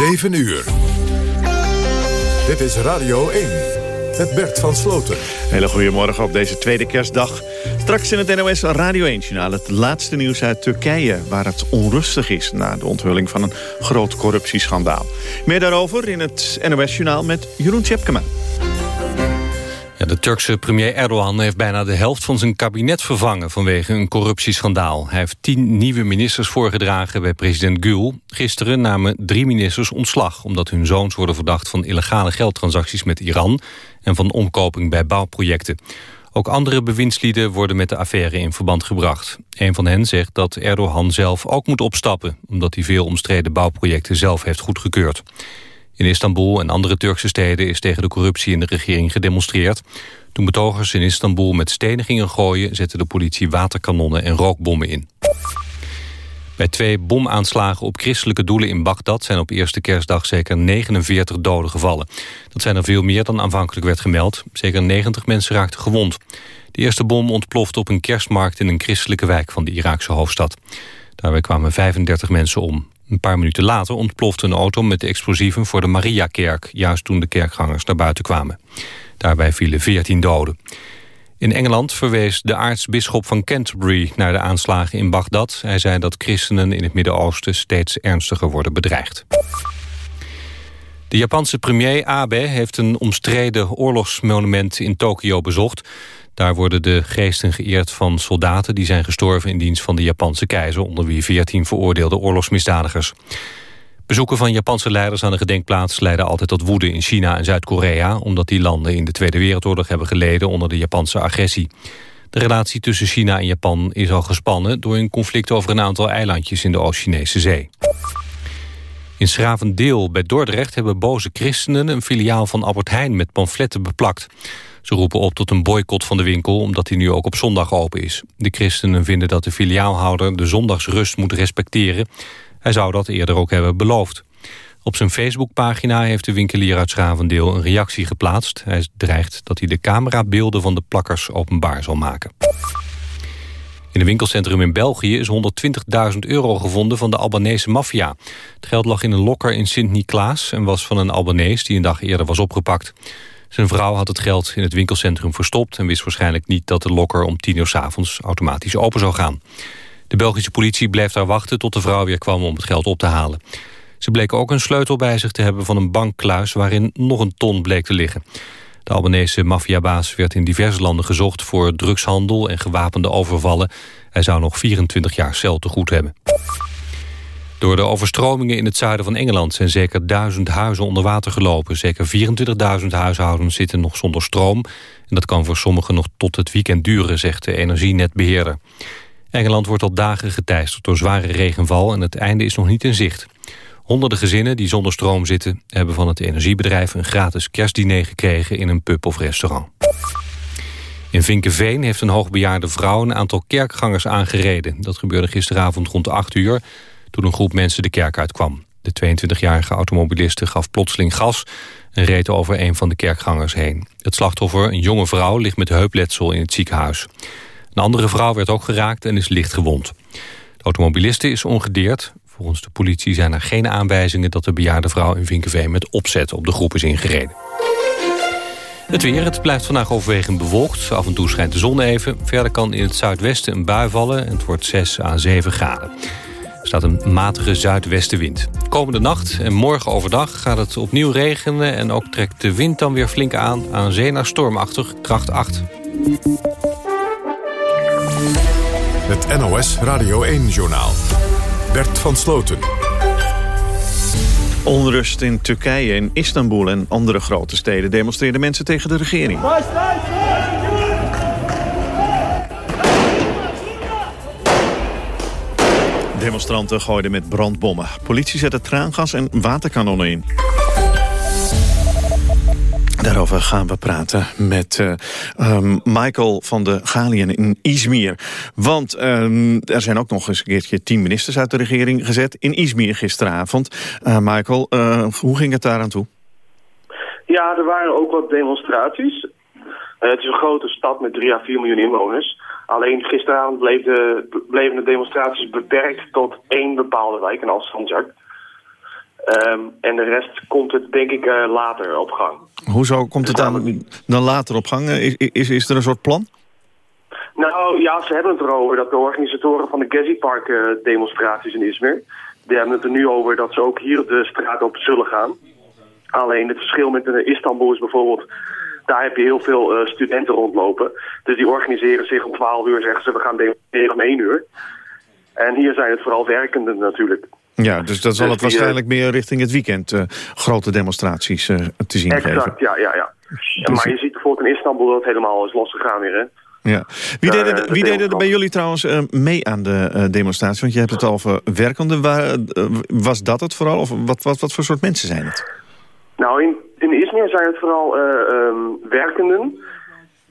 7 uur. Dit is Radio 1. Met Bert van Sloten. Hele goedemorgen op deze tweede kerstdag. Straks in het NOS Radio 1-journaal het laatste nieuws uit Turkije... waar het onrustig is na de onthulling van een groot corruptieschandaal. Meer daarover in het NOS-journaal met Jeroen Tjepkema. De Turkse premier Erdogan heeft bijna de helft van zijn kabinet vervangen vanwege een corruptieschandaal. Hij heeft tien nieuwe ministers voorgedragen bij president Gül. Gisteren namen drie ministers ontslag omdat hun zoons worden verdacht van illegale geldtransacties met Iran en van omkoping bij bouwprojecten. Ook andere bewindslieden worden met de affaire in verband gebracht. Een van hen zegt dat Erdogan zelf ook moet opstappen... omdat hij veel omstreden bouwprojecten zelf heeft goedgekeurd. In Istanbul en andere Turkse steden is tegen de corruptie in de regering gedemonstreerd. Toen betogers in Istanbul met stenen gingen gooien... zette de politie waterkanonnen en rookbommen in. Bij twee bomaanslagen op christelijke doelen in Bagdad... zijn op eerste kerstdag zeker 49 doden gevallen. Dat zijn er veel meer dan aanvankelijk werd gemeld. Zeker 90 mensen raakten gewond. De eerste bom ontplofte op een kerstmarkt in een christelijke wijk van de Iraakse hoofdstad. Daarbij kwamen 35 mensen om. Een paar minuten later ontplofte een auto met explosieven voor de Mariakerk... juist toen de kerkgangers naar buiten kwamen. Daarbij vielen 14 doden. In Engeland verwees de aartsbisschop van Canterbury naar de aanslagen in Bagdad. Hij zei dat christenen in het Midden-Oosten steeds ernstiger worden bedreigd. De Japanse premier Abe heeft een omstreden oorlogsmonument in Tokio bezocht. Daar worden de geesten geëerd van soldaten die zijn gestorven in dienst van de Japanse keizer, onder wie 14 veroordeelde oorlogsmisdadigers. Bezoeken van Japanse leiders aan de gedenkplaats leiden altijd tot woede in China en Zuid-Korea, omdat die landen in de Tweede Wereldoorlog hebben geleden onder de Japanse agressie. De relatie tussen China en Japan is al gespannen door een conflict over een aantal eilandjes in de Oost-Chinese zee. In Schravendeel bij Dordrecht hebben boze christenen een filiaal van Albert Heijn met pamfletten beplakt. Ze roepen op tot een boycott van de winkel omdat hij nu ook op zondag open is. De christenen vinden dat de filiaalhouder de zondagsrust moet respecteren. Hij zou dat eerder ook hebben beloofd. Op zijn Facebookpagina heeft de winkelier uit een reactie geplaatst. Hij dreigt dat hij de camerabeelden van de plakkers openbaar zal maken. In een winkelcentrum in België is 120.000 euro gevonden van de Albanese maffia. Het geld lag in een lokker in Sint-Niklaas en was van een Albanees die een dag eerder was opgepakt. Zijn vrouw had het geld in het winkelcentrum verstopt... en wist waarschijnlijk niet dat de lokker om tien uur s avonds automatisch open zou gaan. De Belgische politie bleef daar wachten tot de vrouw weer kwam om het geld op te halen. Ze bleken ook een sleutel bij zich te hebben van een bankkluis... waarin nog een ton bleek te liggen. De Albanese maffiabaas werd in diverse landen gezocht... voor drugshandel en gewapende overvallen. Hij zou nog 24 jaar cel te goed hebben. Door de overstromingen in het zuiden van Engeland zijn zeker duizend huizen onder water gelopen. Zeker 24.000 huishoudens zitten nog zonder stroom. En dat kan voor sommigen nog tot het weekend duren, zegt de energienetbeheerder. Engeland wordt al dagen geteisterd door zware regenval en het einde is nog niet in zicht. Honderden gezinnen die zonder stroom zitten... hebben van het energiebedrijf een gratis kerstdiner gekregen in een pub of restaurant. In Vinkenveen heeft een hoogbejaarde vrouw een aantal kerkgangers aangereden. Dat gebeurde gisteravond rond 8 uur toen een groep mensen de kerk uitkwam. De 22-jarige automobiliste gaf plotseling gas en reed over een van de kerkgangers heen. Het slachtoffer, een jonge vrouw, ligt met heupletsel in het ziekenhuis. Een andere vrouw werd ook geraakt en is licht gewond. De automobiliste is ongedeerd. Volgens de politie zijn er geen aanwijzingen dat de bejaarde vrouw in Vinkenveen met opzet op de groep is ingereden. Het weer, het blijft vandaag overwegend bewolkt. Af en toe schijnt de zon even. Verder kan in het zuidwesten een bui vallen en het wordt 6 à 7 graden. Er staat een matige zuidwestenwind. Komende nacht en morgen overdag gaat het opnieuw regenen... en ook trekt de wind dan weer flink aan aan zee naar stormachtig kracht 8. Het NOS Radio 1-journaal. Bert van Sloten. Onrust in Turkije, in Istanbul en andere grote steden... demonstreerden mensen tegen de regering. Demonstranten gooiden met brandbommen. Politie zette traangas en waterkanonnen in. Daarover gaan we praten met uh, Michael van de Galien in Izmir. Want um, er zijn ook nog eens een keertje tien ministers uit de regering gezet... in Izmir gisteravond. Uh, Michael, uh, hoe ging het daar aan toe? Ja, er waren ook wat demonstraties. het is een grote stad met 3 à 4 miljoen inwoners. Alleen gisteravond bleef de, bleven de demonstraties beperkt tot één bepaalde wijk, in Alstanjak. Ehm, en de rest komt het denk ik later op gang. Hoezo komt het dan, dan later op gang? Is, is, is er een soort plan? Nou ja, ze hebben het erover dat de organisatoren van de Gezi Park demonstraties in Izmir... die hebben het er nu over dat ze ook hier de straat op zullen gaan. Alleen het verschil met Istanbul is bijvoorbeeld daar heb je heel veel uh, studenten rondlopen. Dus die organiseren zich om 12 uur, zeggen ze, we gaan demonstreren om 1 uur. En hier zijn het vooral werkenden natuurlijk. Ja, dus dan zal dus het eh, waarschijnlijk meer richting het weekend uh, grote demonstraties uh, te zien exact, geven. Exact, ja, ja, ja. Dus maar je ziet bijvoorbeeld in Istanbul dat het helemaal is losgegaan weer, hè. Ja. Wie deden er, wie deden er bij jullie trouwens mee aan de demonstratie? Want je hebt het al over werkenden. Was dat het vooral? Of wat, wat, wat voor soort mensen zijn het? Nou, in, in Izmir zijn het vooral um, werkenden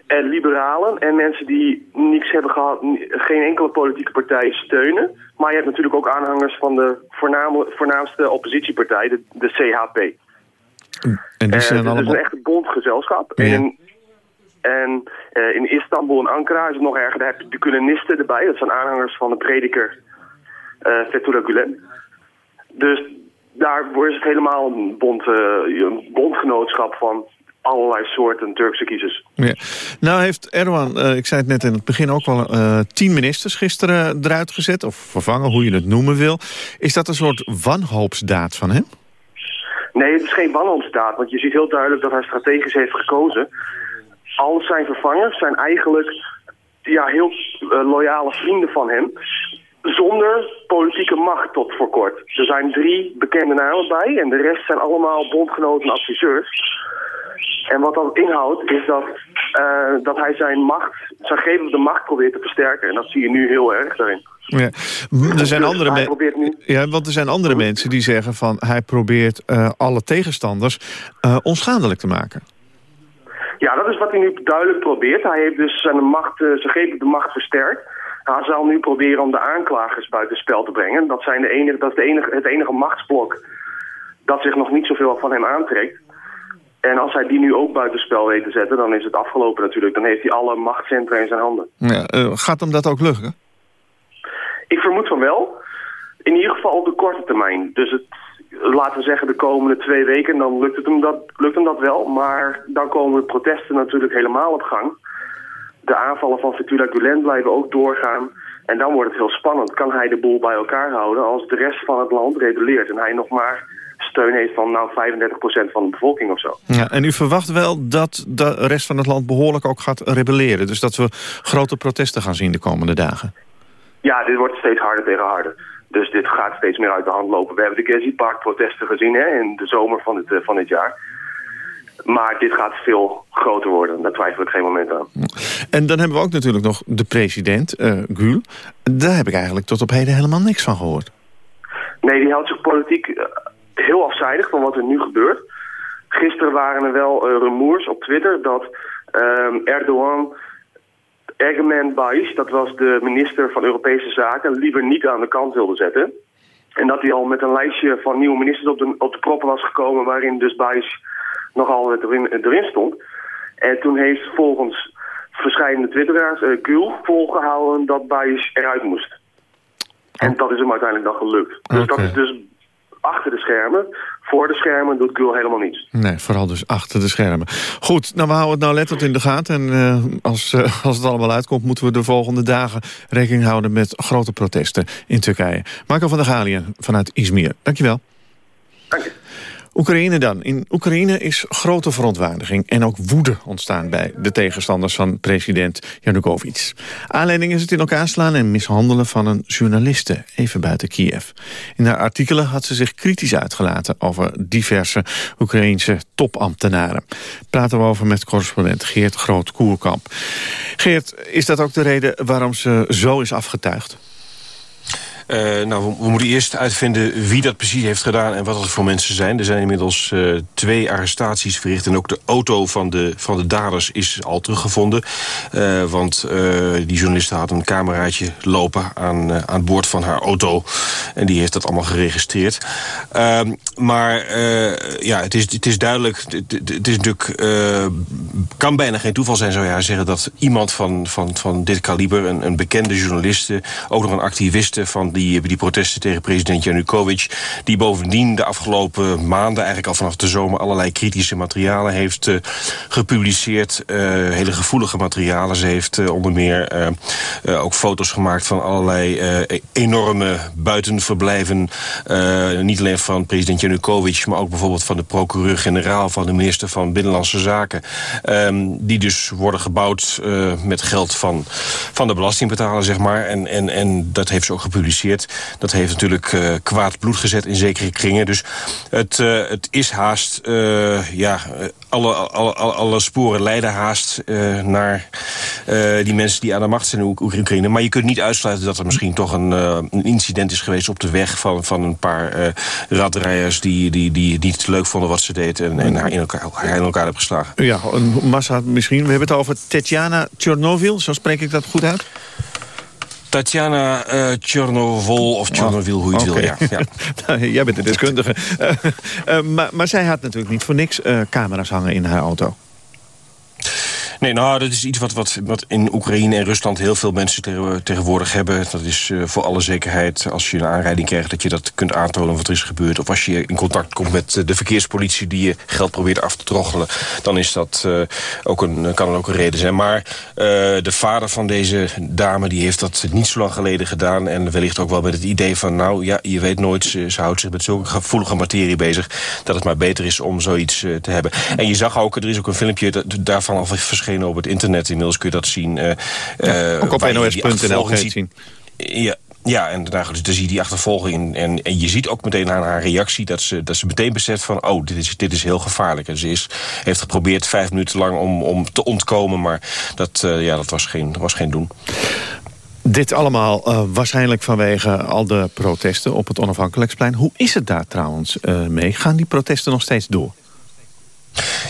en liberalen en mensen die niets hebben gehad, geen enkele politieke partij steunen. Maar je hebt natuurlijk ook aanhangers van de voornaamste oppositiepartij, de, de CHP. En die zijn uh, allemaal... Is een echt bondgezelschap. Ja. En, en uh, in Istanbul en Ankara is het nog erger. Daar heb je de Gulenisten erbij. Dat zijn aanhangers van de prediker uh, Fethullah Gulen. Dus daar is het helemaal een, bond, uh, een bondgenootschap van allerlei soorten Turkse kiezers. Ja. Nou heeft Erdogan, uh, ik zei het net in het begin ook al, uh, tien ministers gisteren eruit gezet, of vervangen, hoe je het noemen wil. Is dat een soort wanhoopsdaad van hem? Nee, het is geen wanhoopsdaad, want je ziet heel duidelijk dat hij strategisch heeft gekozen. Al zijn vervangers zijn eigenlijk ja, heel loyale vrienden van hem zonder politieke macht tot voor kort. Er zijn drie bekende namen bij en de rest zijn allemaal bondgenoten en adviseurs. En wat dat inhoudt is dat, uh, dat hij zijn macht, zijn gevende macht probeert te versterken. En dat zie je nu heel erg daarin. Ja. Er zijn dus andere mensen. Ja, want er zijn andere mensen die zeggen van hij probeert uh, alle tegenstanders uh, onschadelijk te maken. Ja, dat is wat hij nu duidelijk probeert. Hij heeft dus zijn macht, zijn gevende macht versterkt. Hij zal nu proberen om de aanklagers buitenspel te brengen. Dat, zijn de enige, dat is de enige, het enige machtsblok dat zich nog niet zoveel van hem aantrekt. En als hij die nu ook buitenspel weet te zetten, dan is het afgelopen natuurlijk. Dan heeft hij alle machtscentra in zijn handen. Ja, uh, gaat hem dat ook lukken? Ik vermoed van wel. In ieder geval op de korte termijn. Dus het, laten we zeggen de komende twee weken, dan lukt, het hem dat, lukt hem dat wel. Maar dan komen de protesten natuurlijk helemaal op gang de aanvallen van Fethullah Gulen blijven ook doorgaan. En dan wordt het heel spannend. Kan hij de boel bij elkaar houden als de rest van het land reguleert en hij nog maar steun heeft van nou 35% van de bevolking of zo. Ja, en u verwacht wel dat de rest van het land behoorlijk ook gaat rebelleren. Dus dat we grote protesten gaan zien de komende dagen. Ja, dit wordt steeds harder tegen harder. Dus dit gaat steeds meer uit de hand lopen. We hebben de Gezi Park protesten gezien hè, in de zomer van dit, eh, van dit jaar. Maar dit gaat veel groter worden. Daar twijfel ik geen moment aan. En dan hebben we ook natuurlijk nog de president, uh, Gül. Daar heb ik eigenlijk tot op heden helemaal niks van gehoord. Nee, die houdt zich politiek eh, heel afzijdig van wat er nu gebeurt. Gisteren waren er wel uh, rumoers op Twitter dat uh, Erdogan... Egemen Bayis, dat was de minister van Europese Zaken... liever niet aan de kant wilde zetten. En dat hij al met een lijstje van nieuwe ministers op de, op de proppen was gekomen... waarin dus Bayis nogal erin, erin stond. En toen heeft volgens verschillende twitteraars uh, Gül volgehouden dat Bayes eruit moest. En dat is hem uiteindelijk dan gelukt. Dus dat is dus achter de schermen. Voor de schermen doet Gül helemaal niets. Nee, vooral dus achter de schermen. Goed, nou we houden het nou letterlijk in de gaten. En uh, als, uh, als het allemaal uitkomt moeten we de volgende dagen rekening houden met grote protesten in Turkije. Marco van der Galien vanuit Izmir. Dankjewel. Dank je. Oekraïne dan. In Oekraïne is grote verontwaardiging en ook woede ontstaan... bij de tegenstanders van president Yanukovych. Aanleiding is het in elkaar slaan en mishandelen van een journaliste... even buiten Kiev. In haar artikelen had ze zich kritisch uitgelaten... over diverse Oekraïense topambtenaren. Praten we over met correspondent Geert Groot-Koerkamp. Geert, is dat ook de reden waarom ze zo is afgetuigd? Uh, nou, we, moeten eerst uitvinden wie dat precies heeft gedaan... en wat dat voor mensen zijn. Er zijn inmiddels uh, twee arrestaties verricht... en ook de auto van de, van de daders is al teruggevonden. Uh, want die journaliste had een cameraatje lopen aan, aan boord van haar auto. En die heeft dat allemaal geregistreerd. Ehm, maar ja, het is, het is duidelijk... Het, het is natuurlijk... kan bijna geen toeval zijn, zou je zeggen... dat iemand van, van, van dit kaliber, een, een bekende journaliste... ook nog een activiste van die, die protesten tegen president Janukovic... die bovendien de afgelopen maanden, eigenlijk al vanaf de zomer... allerlei kritische materialen heeft gepubliceerd. hele gevoelige materialen. Ze heeft onder meer ook foto's gemaakt van allerlei enorme buitenverblijven. niet alleen van president Janukovic, maar ook bijvoorbeeld van de procureur-generaal... van de minister van Binnenlandse Zaken. Ehm, die dus worden gebouwd met geld van, van de belastingbetaler, zeg maar. En, en, en dat heeft ze ook gepubliceerd. Dat heeft natuurlijk uh, kwaad bloed gezet in zekere kringen. Dus het, uh, het is haast, uh, ja, alle, alle, alle, sporen leiden haast naar die mensen die aan de macht zijn in Oekraïne. Maar je kunt niet uitsluiten dat er misschien toch een, een incident is geweest op de weg van, van een paar radrijders die, die, die niet leuk vonden wat ze deed en, haar in elkaar, in elkaar hebben geslagen. Ja, een massa misschien. We hebben het over Tetjana Tchornovil, zo spreek ik dat goed uit? Tatjana uh, Tjernovol of Tjernovil, hoe je het wil. Ja, ja. Nou, jij bent de deskundige. Uh, uh, maar, maar zij had natuurlijk niet voor niks camera's hangen in haar auto. Nee, nou, dat is iets wat, wat, wat in Oekraïne en Rusland heel veel mensen tegenwoordig hebben. Dat is uh, voor alle zekerheid als je een aanrijding krijgt... dat je dat kunt aantonen wat er is gebeurd. Of als je in contact komt met eh, de verkeerspolitie... die je geld probeert af te troggelen... dan is dat, uh, ook een, kan dat ook een reden zijn. Maar de vader van deze dame die heeft dat niet zo lang geleden gedaan... en wellicht ook wel met het idee van... nou ja, je weet nooit, ze, houdt zich met zulke gevoelige materie bezig... dat het maar beter is om zoiets te hebben. En je zag ook, er is ook een filmpje daarvan al verschenen op het internet. Inmiddels kun je dat zien. Uh, ja, ook op nos.nl zien. Ja, ja, en daar, dus, zie je die achtervolging. En, en je ziet ook meteen aan haar reactie dat ze, dat ze meteen beseft van... oh, dit is, dit is heel gevaarlijk. En ze is, heeft geprobeerd vijf minuten lang om, om te ontkomen... maar dat, uh, ja, dat was, geen, was geen doen. Dit allemaal uh, waarschijnlijk vanwege al de protesten op het onafhankelijksplein. Hoe is het daar trouwens uh, mee? Gaan die protesten nog steeds door?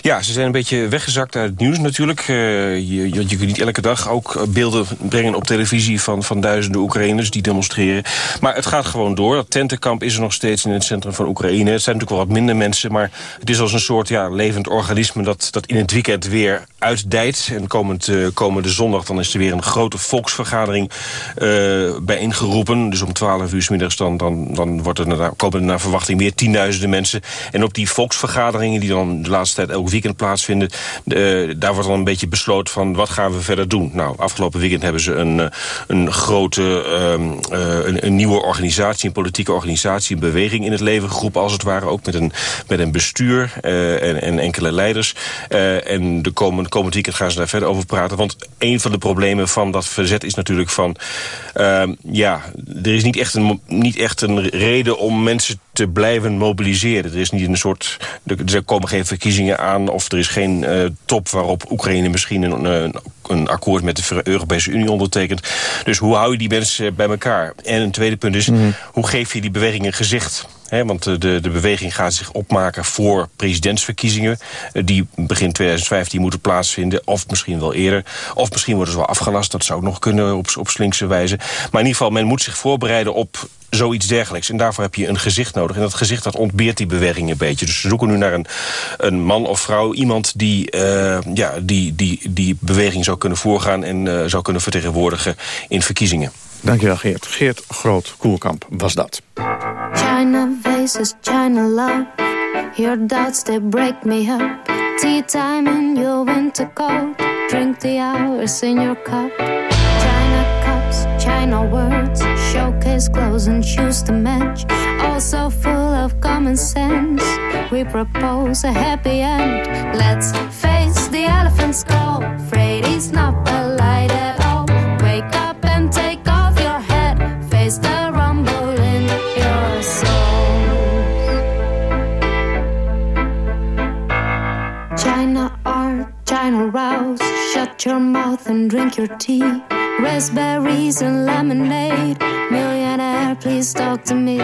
Ja, ze zijn een beetje weggezakt uit het nieuws natuurlijk. Uh, je, je, kunt niet elke dag ook beelden brengen op televisie... van, van duizenden Oekraïners die demonstreren. Maar het gaat gewoon door. Dat tentenkamp is er nog steeds in het centrum van Oekraïne. Het zijn natuurlijk wel wat minder mensen... maar het is als een soort ja, levend organisme... dat, dat in het weekend weer uitdijt. En komend, uh, komende zondag dan is er weer een grote volksvergadering uh, bijeengeroepen. Dus om 12 uur s middags dan, dan, dan wordt er, komen er naar verwachting weer tienduizenden mensen. En op die volksvergaderingen die dan de laatste elk weekend plaatsvinden... Daar wordt dan een beetje besloten van wat gaan we verder doen. Nou, afgelopen weekend hebben ze een, een grote, um, een, een, nieuwe organisatie, een politieke organisatie... een beweging in het leven geroepen als het ware. Ook met een, met een bestuur en, en enkele leiders. en de komende komend weekend gaan ze daar verder over praten. Want een van de problemen van dat verzet is natuurlijk van... Uh, ja, er is niet echt, een, niet echt een reden om mensen te blijven mobiliseren. Er is niet een soort... Er komen geen verkiezingen aan of er is geen uh, top waarop Oekraïne misschien een, een, een, akkoord met de Europese Unie ondertekent. Dus hoe hou je die mensen bij elkaar? En een tweede punt is, mm. hoe geef je die beweging een gezicht? Want de, de beweging gaat zich opmaken voor presidentsverkiezingen... Eh, die begin 2015 moeten plaatsvinden, of misschien wel eerder. Of misschien worden ze wel afgelast, dat zou nog kunnen op, op slinkse wijze. Maar in ieder geval, men moet zich voorbereiden op zoiets dergelijks. En daarvoor heb je een gezicht nodig. En dat gezicht dat ontbeert die beweging een beetje. Dus we zoeken nu naar een, een man of vrouw. Iemand die, uh, ja, die, die die beweging zou kunnen voorgaan... en zou kunnen vertegenwoordigen in verkiezingen. Dankjewel Geert. Geert Groot-Koelkamp was dat. China faces, China love. Your doubts, they break me up. Tea time in your winter coat. Drink the hours in your cup. China cups, China words. Showcase clothes and shoes to match. Also full of common sense. We propose a happy end. Let's face the elephant skull. Afraid he's not Your mouth and drink your tea. Raspberries and lemonade. Millionaire, please talk to me.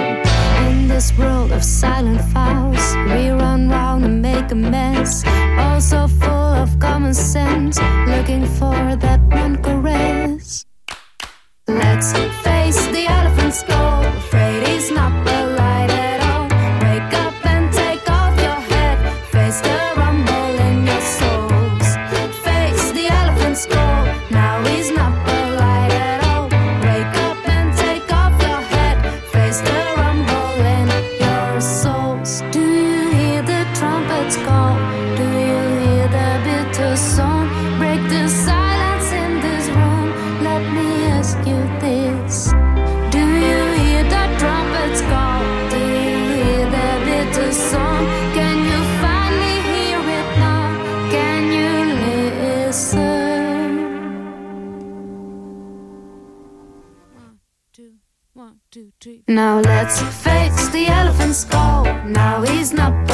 In this world of silent vows, we run round and make a mess. Also full of common sense, looking for that one caress. Let's face the elephant's Do you hear the trumpets call? Do you hear the bitter song? Break the silence in this room. Let me ask you this. Do you hear the trumpets call? Do you hear the bitter song? Can you finally hear it now? Can you listen? One, two, one, two, three. Now let's face the elephant's skull. Now he's not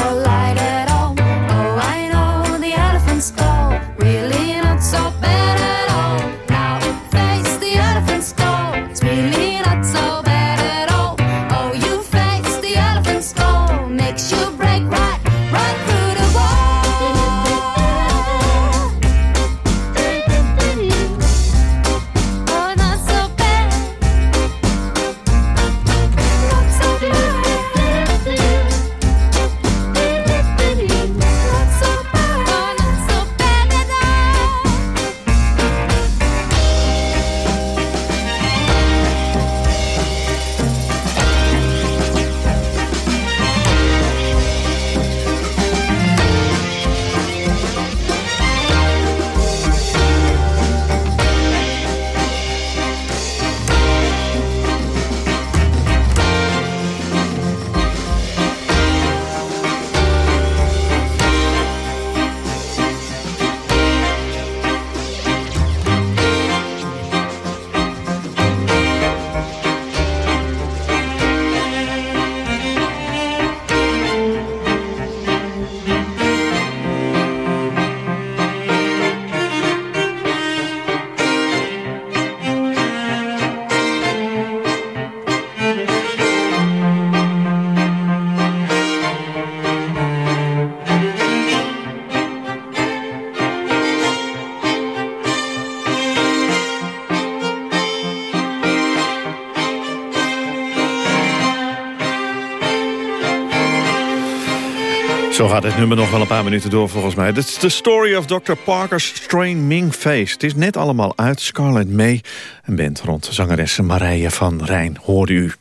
Zo gaat het nummer nog wel een paar minuten door volgens mij. Dit is de story of Dr. Parker's Strain Ming Face. Het is net allemaal uit. Scarlett May en bent rond zangeres Marije van Rijn, hoorde u.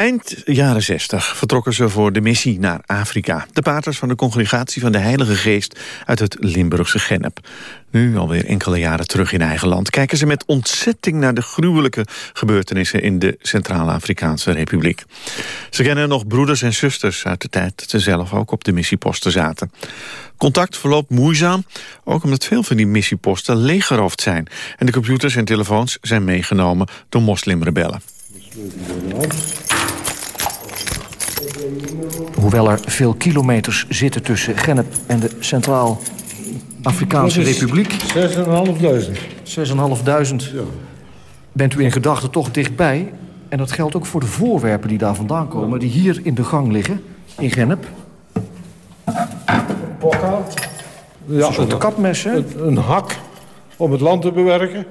Eind jaren 60 vertrokken ze voor de missie naar Afrika. De paters van de congregatie van de Heilige Geest uit het Limburgse Gennep. Nu alweer enkele jaren terug in eigen land... kijken ze met ontzetting naar de gruwelijke gebeurtenissen... in de Centraal-Afrikaanse Republiek. Ze kennen nog broeders en zusters uit de tijd... dat ze zelf ook op de missieposten zaten. Contact verloopt moeizaam, ook omdat veel van die missieposten leeggeroofd zijn. En de computers en telefoons zijn meegenomen door moslimrebellen. Hoewel er veel kilometers zitten tussen Gennep en de Centraal-Afrikaanse Republiek... 6.500. 6.500 bent u in gedachten toch dichtbij. En dat geldt ook voor de voorwerpen die daar vandaan komen... die hier in de gang liggen, in Gennep. Ja, Een soort kapmes, hè? een, een hak om het land te bewerken.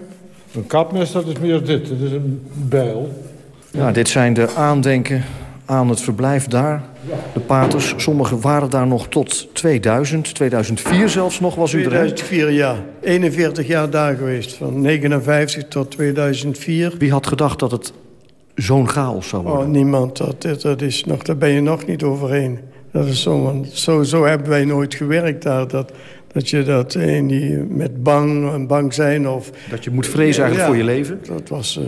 Een kapmes, dat is meer dit. Het is een bijl. Ja, dit zijn de aandenken aan het verblijf daar. De paters, sommigen waren daar nog tot 2000, 2004 zelfs nog was u er. hè? 2004, ja. 41 jaar daar geweest. Van 59 tot 2004. Wie had gedacht dat het zo'n chaos zou worden? Oh, niemand. Dat, dat is nog, daar ben je nog niet overheen. Dat is zo, zo, zo hebben wij nooit gewerkt daar. Dat, dat je dat in die, met bang, en bang zijn of... Dat je moet vrezen eigenlijk Ja, voor je leven? Dat was... eh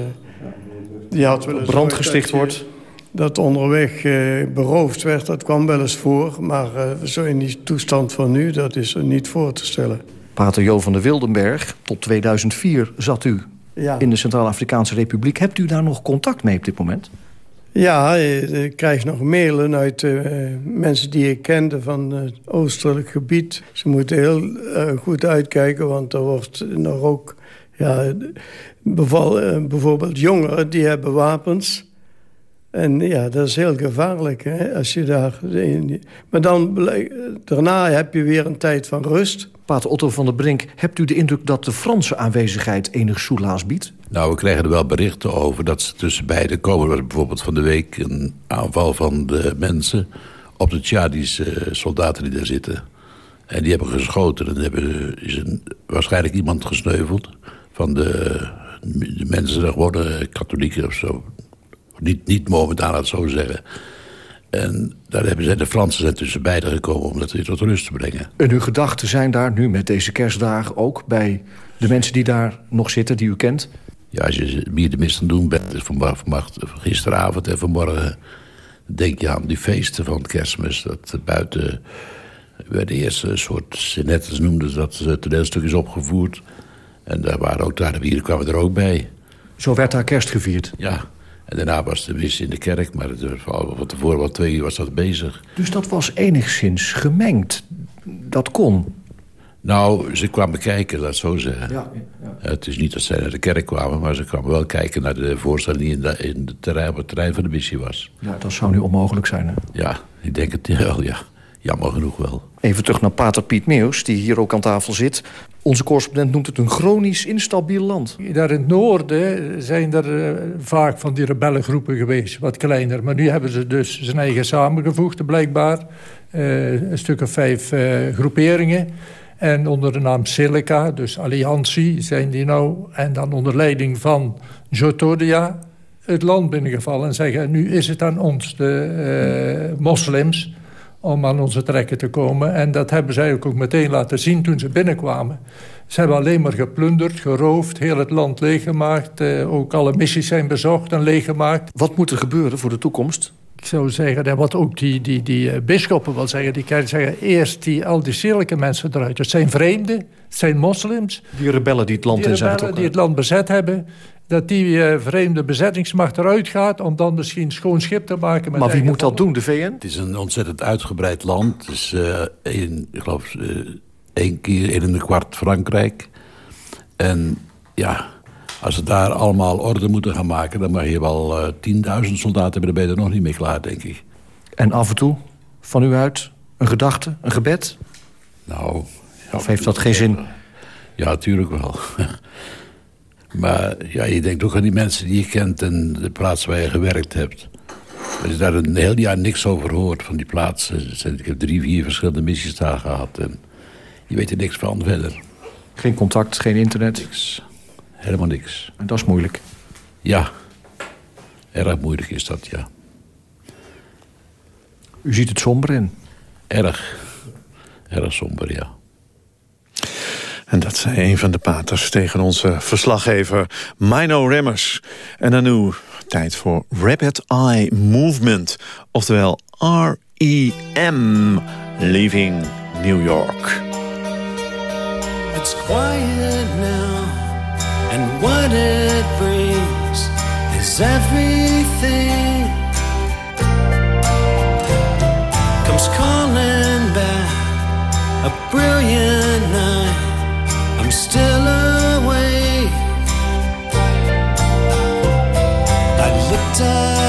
die had wel eens Brand gesticht dat je- wordt? Dat onderweg eh, beroofd werd, dat kwam wel eens voor. Maar eh, zo in die toestand van nu, dat is er niet voor te stellen. Pater Jo van der Wildenberg, tot 2004 zat u Ja. in de Centraal-Afrikaanse Republiek. Hebt u daar nog contact mee op dit moment? Ja, eh, ik krijg nog mailen uit eh, mensen die ik kende van het oostelijk gebied. Ze moeten heel goed uitkijken, want er wordt nog ook... Ja, bijvoorbeeld jongeren, die hebben wapens. En ja, dat is heel gevaarlijk, hè, als je daar... in- Maar dan, daarna heb je weer een tijd van rust. Pater Otto van der Brink, hebt u de indruk dat de Franse aanwezigheid enig soelaas biedt? Nou, we krijgen er wel berichten over dat ze tussen beiden komen. Er was bijvoorbeeld van de week een aanval van de mensen... op de Tjadische soldaten die daar zitten. En die hebben geschoten. En hebben, is een, waarschijnlijk iemand gesneuveld... van de, de mensen, de gewone katholieken of zo. Niet, niet momentaan, laat het zo zeggen. En daar hebben zij, de Fransen zijn tussen beiden gekomen om dat weer tot rust te brengen. En uw gedachten zijn daar nu met deze kerstdagen ook bij de mensen die daar nog zitten, die u kent? Ja, als je bier de mis aan doen bent, dus gisteravond en vanmorgen... denk je aan die feesten van kerstmis. Dat buiten werden eerst een soort senettes noemden ze dat, eh, toneelstukjes opgevoerd. En daar waren ook daar de bieren kwamen er ook bij. Zo werd daar kerst gevierd? Ja. En daarna was de mis in de kerk, maar van tevoren wat twee uur was dat bezig. Dus dat was enigszins gemengd? Dat kon? Nou, ze kwamen kijken, laat zo zeggen. Ja, ja. Het is niet dat zij naar de kerk kwamen, maar ze kwamen wel kijken naar de voorstelling die in, de, in de terrein, op het terrein van de missie was. Ja, dat zou nu onmogelijk zijn, hè? Ja, ik denk het wel, ja. Jammer genoeg wel. Even terug naar pater Piet Meeuws, die hier ook aan tafel zit. Onze correspondent noemt het een chronisch instabiel land. Daar in het noorden zijn er uh, vaak van die rebellengroepen geweest, wat kleiner. Maar nu hebben ze dus zijn eigen samengevoegd, blijkbaar. Uh, een stuk of vijf uh, groeperingen. En onder de naam Silica, dus alliantie, zijn die nou... en dan onder leiding van Jotodia het land binnengevallen... en zeggen, nu is het aan ons, de moslims om aan onze trekken te komen. En dat hebben zij ook meteen laten zien toen ze binnenkwamen. Ze hebben alleen maar geplunderd, geroofd, heel het land leeggemaakt. Eh, ook alle missies zijn bezocht en leeggemaakt. Wat moet er gebeuren voor de toekomst? Ik zou zeggen, en wat ook die, die, die uh, bisschoppen wil zeggen... die kan zeggen, eerst die, al die zierlijke mensen eruit. Het zijn vreemden, het zijn moslims. Die rebellen die het land in zijn Die het land bezet hebben dat die uh, vreemde bezettingsmacht eruit gaat... om dan misschien schoon schip te maken. Met maar wie moet dat doen, de VN? Het is een ontzettend uitgebreid land. Het is, uh, in, ik geloof, uh, één keer in een kwart Frankrijk. En ja, als ze daar allemaal orde moeten gaan maken... dan mag je wel 10.000 soldaten hebben, dan ben je er nog niet mee klaar, denk ik. En af en toe, van u uit, een gedachte, een gebed? Nou... Ja, of heeft dat geen zin? Ja, natuurlijk wel. Maar ja, je denkt ook aan die mensen die je kent en de plaats waar je gewerkt hebt. Als je daar een heel jaar niks over hoort van die plaatsen. Ik heb drie, vier verschillende missies daar gehad. En je weet er niks van verder. Geen contact, geen internet? Niks. Helemaal niks. En dat is moeilijk? Ja. Erg moeilijk is dat, ja. U ziet het somber in? Erg. Erg somber, ja. En dat zei een van de paters tegen onze verslaggever Mino Remmers. En dan nu tijd voor Rapid Eye Movement. Oftewel R.E.M. Leaving New York. It's quiet now And what it brings Is everything Comes calling back A brilliant still awake. I looked ahead,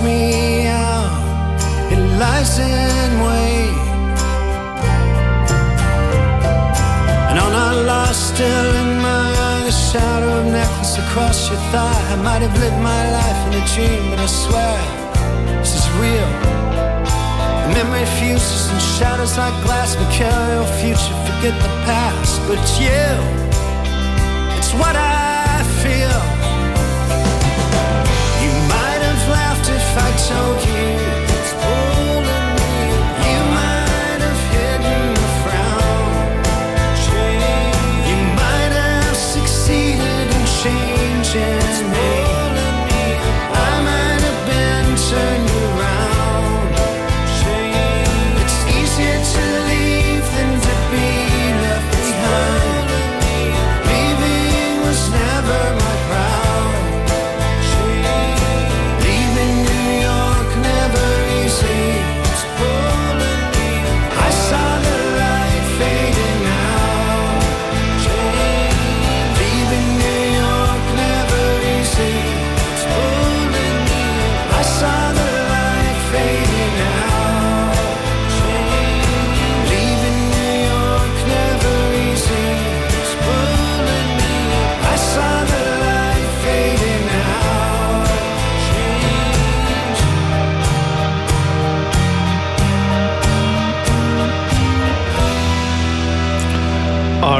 me out. It lies in wait. And on our lost still in my eye, the shadow of necklace across your thigh. I might have lived my life in a dream, but I swear this is real. The memory fuses and shadows like glass We carry your future, forget the past. But you, it's what I feel. If I told you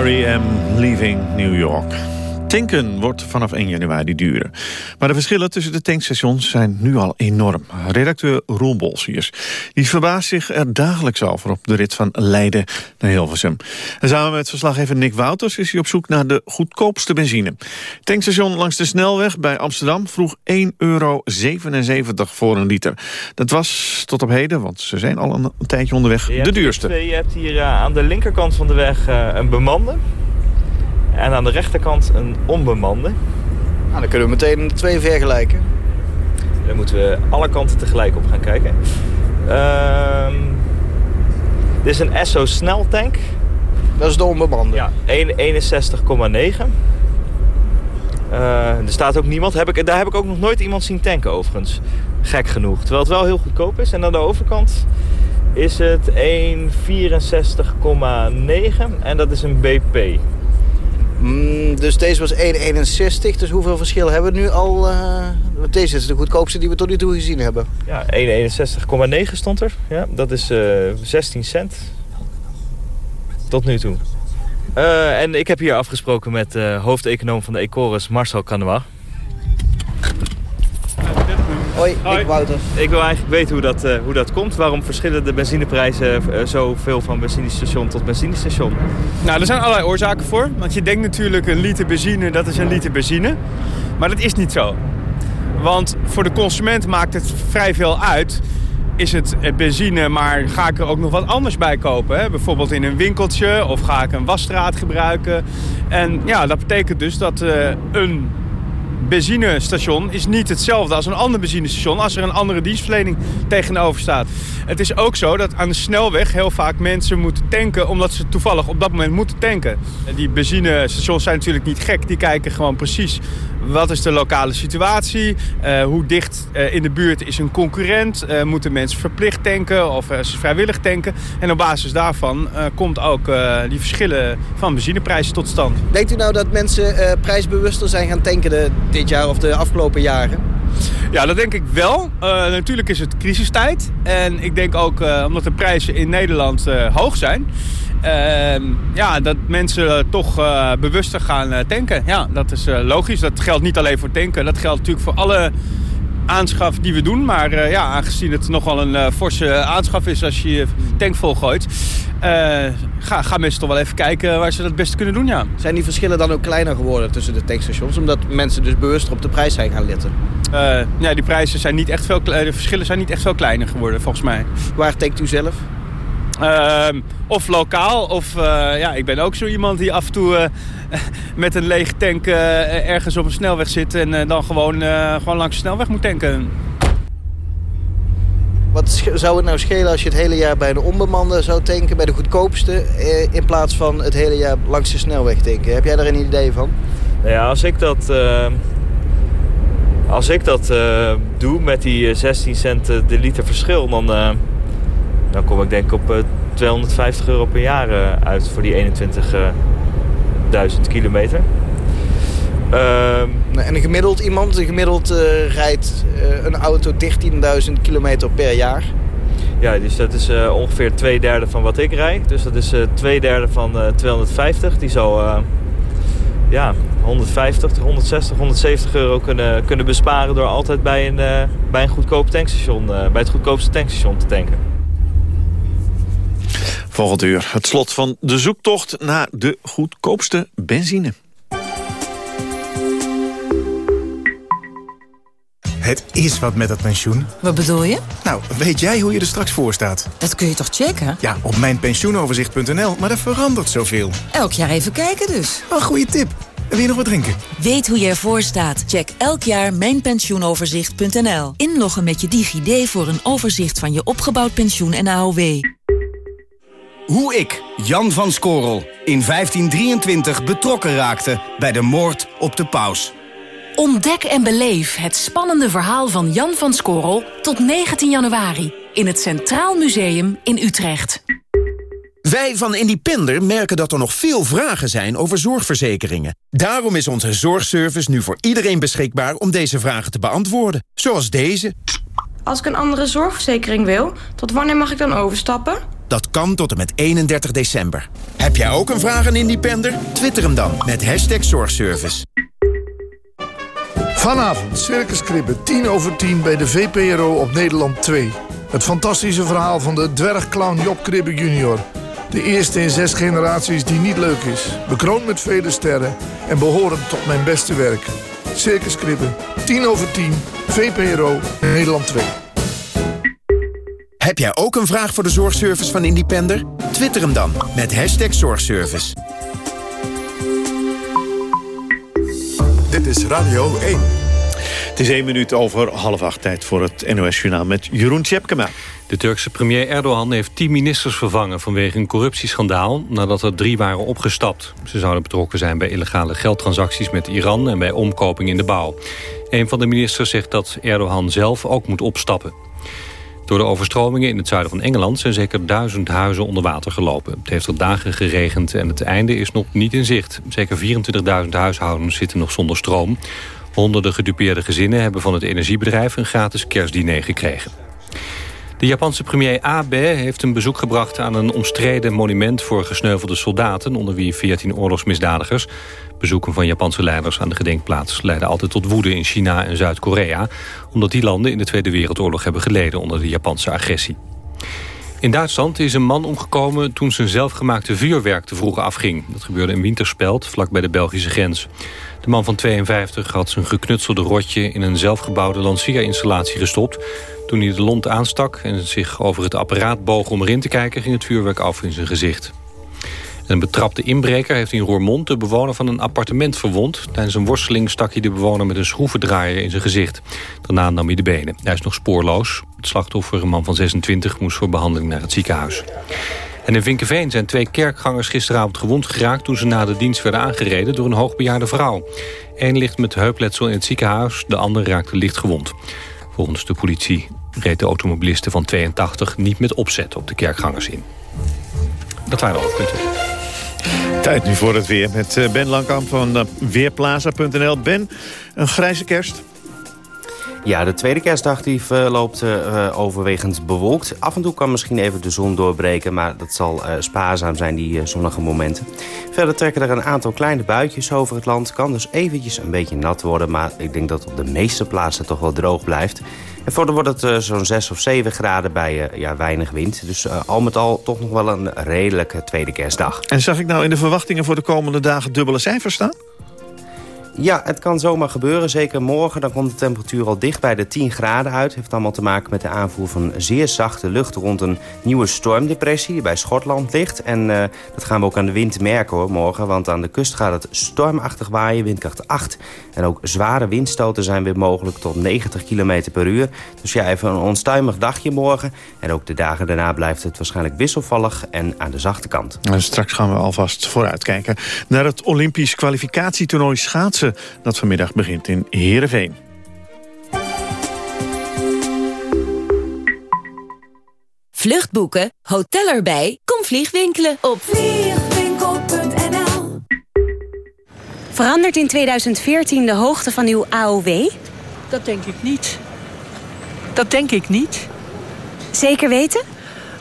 R.E.M. Leaving New York. Tanken wordt vanaf 1 januari duurder. Maar de verschillen tussen de tankstations zijn nu al enorm. Redacteur Roel Bolsiers die verbaast zich er dagelijks over... op de rit van Leiden naar Hilversum. En samen met verslaggever Nick Wouters is hij op zoek naar de goedkoopste benzine. Tankstation langs de snelweg bij Amsterdam vroeg 1,77 euro voor een liter. Dat was tot op heden, want ze zijn al een, tijdje onderweg, de duurste. Je hebt hier uh, aan de linkerkant van de weg uh, een bemande... En aan de rechterkant een onbemande. Nou, dan kunnen we meteen de twee vergelijken. Dan moeten we alle kanten tegelijk op gaan kijken. Uh, dit is een Esso sneltank. Dat is de onbemande? Ja, 61,9. Uh, er staat ook niemand. Heb ik, daar heb ik ook nog nooit iemand zien tanken overigens. Gek genoeg. Terwijl het wel heel goedkoop is. En aan de overkant is het 1,64,9. En dat is een BP. Mm, dus deze was 1,61. Dus hoeveel verschil hebben we nu al? Uh, deze is de goedkoopste die we tot nu toe gezien hebben. Ja, 1,61,9 stond er. Ja, dat is uh, 16 cent. Tot nu toe. Uh, en ik heb hier afgesproken met hoofdeconoom van de Ecoris, Marcel Canois. Hoi, Hoi, ik Wouters. Ik wil eigenlijk weten hoe dat, uh, hoe dat komt. Waarom verschillen de benzineprijzen uh, zoveel van benzinestation tot benzinestation? Nou, er zijn allerlei oorzaken voor. Want je denkt natuurlijk een liter benzine, dat is een liter benzine. Maar dat is niet zo. Want voor de consument maakt het vrij veel uit is het benzine, maar ga ik er ook nog wat anders bij kopen? Hè? Bijvoorbeeld in een winkeltje of ga ik een wasstraat gebruiken? En ja, dat betekent dus dat uh, een benzinestation is niet hetzelfde als een ander benzinestation als er een andere dienstverlening tegenover staat. Het is ook zo dat aan de snelweg heel vaak mensen moeten tanken omdat ze toevallig op dat moment moeten tanken. Die benzinestations zijn natuurlijk niet gek, die kijken gewoon precies wat is de lokale situatie, uh, hoe dicht uh, in de buurt is een concurrent, uh, moeten mensen verplicht tanken of ze vrijwillig tanken. En op basis daarvan komt ook die verschillen van benzineprijzen tot stand. Denkt u nou dat mensen prijsbewuster zijn gaan tanken de, dit jaar of de afgelopen jaren? Ja, dat denk ik wel. Uh, natuurlijk is het crisistijd. En ik denk ook, uh, omdat de prijzen in Nederland uh, hoog zijn... ja, dat mensen toch bewuster gaan tanken. Ja, dat is logisch. Dat geldt niet alleen voor tanken. Dat geldt natuurlijk voor alle aanschaf die we doen. Maar uh, ja, aangezien het nogal een uh, forse aanschaf is als je je tank volgooit... Uh, ga, gaan mensen toch wel even kijken waar ze dat het beste kunnen doen, ja. Zijn die verschillen dan ook kleiner geworden tussen de tankstations? Omdat mensen dus bewuster op de prijs zijn gaan letten? ja, die prijzen zijn niet echt veel, de verschillen zijn niet echt veel kleiner geworden, volgens mij. Waar tankt u zelf? Uh, of lokaal, of ja, ik ben ook zo iemand die af en toe met een lege tank uh, ergens op een snelweg zit en dan gewoon, gewoon langs de snelweg moet tanken. Wat zou het nou schelen als je het hele jaar bij de onbemande zou tanken, bij de goedkoopste, in plaats van het hele jaar langs de snelweg tanken? Heb jij daar een idee van? Nou ja, als ik dat, als ik dat doe met die 16 cent de liter verschil, dan dan kom ik denk ik op 250 euro per jaar uit voor die 21.000 kilometer. Uh, en een gemiddeld iemand, een gemiddeld uh, rijdt uh, een auto 13.000 kilometer per jaar. Ja, dus dat is uh, ongeveer twee derde van wat ik rijd. Dus dat is twee derde van 250. Die zal ja, 150, 160, 170 euro kunnen, kunnen besparen... door altijd bij een, bij een goedkoop tankstation, bij het goedkoopste tankstation te tanken. Volgend uur het slot van de zoektocht naar de goedkoopste benzine. Het is wat met dat pensioen. Wat bedoel je? Nou, weet jij hoe je er straks voor staat? Dat kun je toch checken? Ja, op mijnpensioenoverzicht.nl, maar er verandert zoveel. Elk jaar even kijken dus. Een goede tip. Wil je nog wat drinken? Weet hoe je ervoor staat? Check elk jaar mijnpensioenoverzicht.nl. Inloggen met je DigiD voor een overzicht van je opgebouwd pensioen en AOW. Hoe ik, Jan van Skorrel, in 1523 betrokken raakte bij de moord op de paus. Ontdek en beleef het spannende verhaal van Jan van Skorrel tot 19 januari in het Centraal Museum in Utrecht. Wij van Independer merken dat er nog veel vragen zijn over zorgverzekeringen. Daarom is onze zorgservice nu voor iedereen beschikbaar om deze vragen te beantwoorden. Zoals deze. Als ik een andere zorgverzekering wil, tot wanneer mag ik dan overstappen? Dat kan tot en met 31 december. Heb jij ook een vraag aan Independer? Twitter hem dan met hashtag zorgservice. Vanavond Circus Kribbe, 10 over 10 bij de VPRO op Nederland 2. Het fantastische verhaal van de dwergclown Job Kribbe junior. De eerste in zes generaties die niet leuk is. Bekroond met vele sterren en behorend tot mijn beste werk. Circus Kribbe, 10 over 10, VPRO, Nederland 2. Heb jij ook een vraag voor de zorgservice van Independer? Twitter hem dan met hashtag zorgservice. Dit is Radio 1. Het is één minuut over half acht tijd voor het NOS-journaal met Jeroen Tjepkema. De Turkse premier Erdogan heeft tien ministers vervangen vanwege een corruptieschandaal nadat er drie waren opgestapt. Ze zouden betrokken zijn bij illegale geldtransacties met Iran en bij omkoping in de bouw. Een van de ministers zegt dat Erdogan zelf ook moet opstappen. Door de overstromingen in het zuiden van Engeland zijn zeker duizend huizen onder water gelopen. Het heeft er dagen geregend en het einde is nog niet in zicht. Zeker 24.000 huishoudens zitten nog zonder stroom. Honderden gedupeerde gezinnen hebben van het energiebedrijf een gratis kerstdiner gekregen. De Japanse premier Abe heeft een bezoek gebracht aan een omstreden monument voor gesneuvelde soldaten, onder wie 14 oorlogsmisdadigers. Bezoeken van Japanse leiders aan de gedenkplaats leiden altijd tot woede in China en Zuid-Korea, omdat die landen in de Tweede Wereldoorlog hebben geleden onder de Japanse agressie. In Duitsland is een man omgekomen toen zijn zelfgemaakte vuurwerk te vroeg afging. Dat gebeurde in Winterspeld, vlak bij de Belgische grens. De man van 52 had zijn geknutselde rotje in een zelfgebouwde lanceerinstallatie gestopt. Toen hij de lont aanstak en zich over het apparaat boog om erin te kijken... ging het vuurwerk af in zijn gezicht. Een betrapte inbreker heeft in Roermond de bewoner van een appartement verwond. Tijdens een worsteling stak hij de bewoner met een schroevendraaier in zijn gezicht. Daarna nam hij de benen. Hij is nog spoorloos. Het slachtoffer, een man van 26, moest voor behandeling naar het ziekenhuis. En in Vinkenveen zijn twee kerkgangers gisteravond gewond geraakt... toen ze na de dienst werden aangereden door een hoogbejaarde vrouw. Eén ligt met heupletsel in het ziekenhuis, de ander raakte licht gewond. Volgens de politie reed de automobiliste van 82 niet met opzet op de kerkgangers in. Dat waren de hoofdpunten. Tijd nu voor het weer met eh, Ben Langkamp van eh, Weerplaza.nl. Ben, een grijze kerst? Ja, de tweede kerstdag verloopt uh, overwegend bewolkt. Af en toe kan misschien even de zon doorbreken... maar dat zal spaarzaam zijn, die zonnige momenten. Verder trekken er een aantal kleine buitjes over het land. Kan dus eventjes een beetje nat worden... maar ik denk dat op de meeste plaatsen toch wel droog blijft. En verder wordt het zo'n 6 of 7 graden bij ja, weinig wind. Dus al met al toch nog wel een redelijke tweede kerstdag. En zag ik nou in de verwachtingen voor de komende dagen dubbele cijfers staan? Ja, het kan zomaar gebeuren. Zeker morgen. Dan komt de temperatuur al dicht bij de 10 graden uit. Heeft allemaal te maken met de aanvoer van zeer zachte lucht... rond een nieuwe stormdepressie die bij Schotland ligt. En uh, dat gaan we ook aan de wind merken hoor, morgen. Want aan de kust gaat het stormachtig waaien, windkracht 8. En ook zware windstoten zijn weer mogelijk tot 90 km per uur. Dus ja, even een onstuimig dagje morgen. En ook de dagen daarna blijft het waarschijnlijk wisselvallig en aan de zachte kant. En straks gaan we alvast vooruitkijken naar het Olympisch kwalificatietoernooi schaatsen dat vanmiddag begint in Heerenveen. Vluchtboeken, hotel erbij, kom vliegwinkelen op vliegwinkel.nl Verandert in 2014 de hoogte van uw AOW? Dat denk ik niet. Dat denk ik niet. Zeker weten?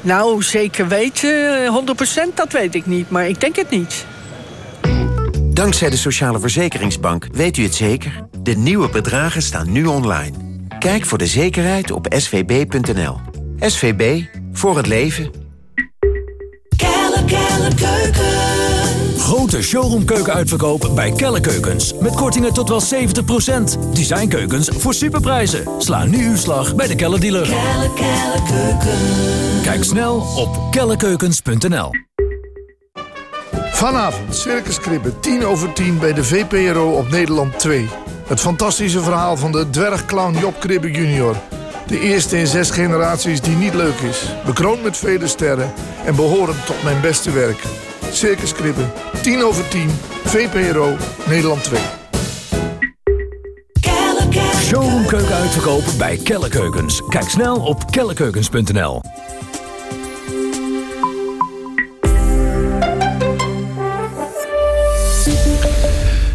Nou, zeker weten, 100% dat weet ik niet, maar ik denk het niet. Dankzij de Sociale Verzekeringsbank weet u het zeker. De nieuwe bedragen staan nu online. Kijk voor de zekerheid op svb.nl. SVB, voor het leven. Kelle, kelle, keuken. Grote showroomkeuken bij Kelle Keukens. Met kortingen tot wel 70%. Designkeukens voor superprijzen. Sla nu uw slag bij de Kelle dealer. Kelle, keuken. Kijk snel op kellekeukens.nl. Vanavond Circus Kribbe, 10 over 10 bij de VPRO op Nederland 2. Het fantastische verhaal van de dwergclown Job Kribbe junior. De eerste in zes generaties die niet leuk is. Bekroond met vele sterren en behorend tot mijn beste werk. Circus Kribbe, 10 over 10, VPRO, Nederland 2. Showroomkeuken uitverkopen bij Kelle Keukens. Kijk snel op kellekeukens.nl.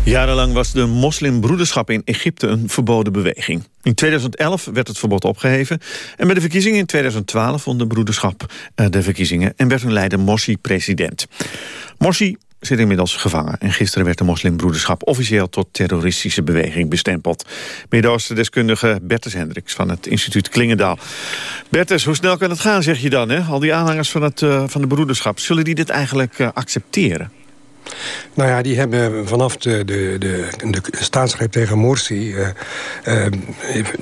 Jarenlang was de moslimbroederschap in Egypte een verboden beweging. In 2011 werd het verbod opgeheven. En bij de verkiezingen in 2012 won de broederschap eh, de verkiezingen... en werd hun leider Morsi president. Morsi zit inmiddels gevangen. En gisteren werd de moslimbroederschap officieel tot terroristische beweging bestempeld. Midden-Oosten-deskundige Bertus Hendricks van het instituut Klingendaal. Bertus, hoe snel kan het gaan, zeg je dan? Hè? Al die aanhangers van, het, uh, van de broederschap, zullen die dit eigenlijk uh, accepteren? Nou ja, die hebben vanaf de, de, de, de staatsgreep tegen Morsi... Uh, uh,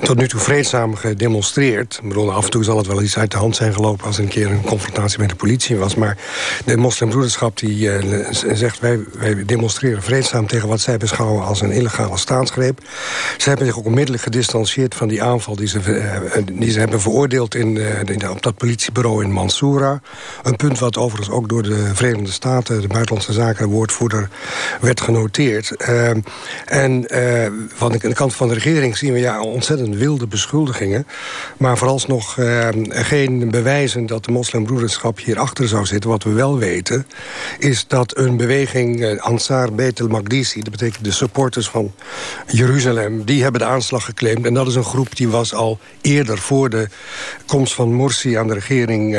tot nu toe vreedzaam gedemonstreerd. Ik bedoel, af en toe zal het wel iets uit de hand zijn gelopen... als een keer een confrontatie met de politie was. Maar de moslimbroederschap die uh, zegt... Wij, wij demonstreren vreedzaam tegen wat zij beschouwen als een illegale staatsgreep. Ze hebben zich ook onmiddellijk gedistanceerd van die aanval... die ze, die ze hebben veroordeeld in, in, op dat politiebureau in Mansoura. Een punt wat overigens ook door de Verenigde Staten... de Buitenlandse Zaken woordvoerder werd genoteerd. Uh, en uh, van de, kant van de regering zien we ja, ontzettend wilde beschuldigingen. Maar vooralsnog uh, geen bewijzen dat de moslimbroederschap hierachter zou zitten. Wat we wel weten is dat een beweging uh, Ansar Bet el Magdisi... dat betekent de supporters van Jeruzalem... die hebben de aanslag geclaimd. En dat is een groep die was al eerder voor de komst van Morsi aan de regering...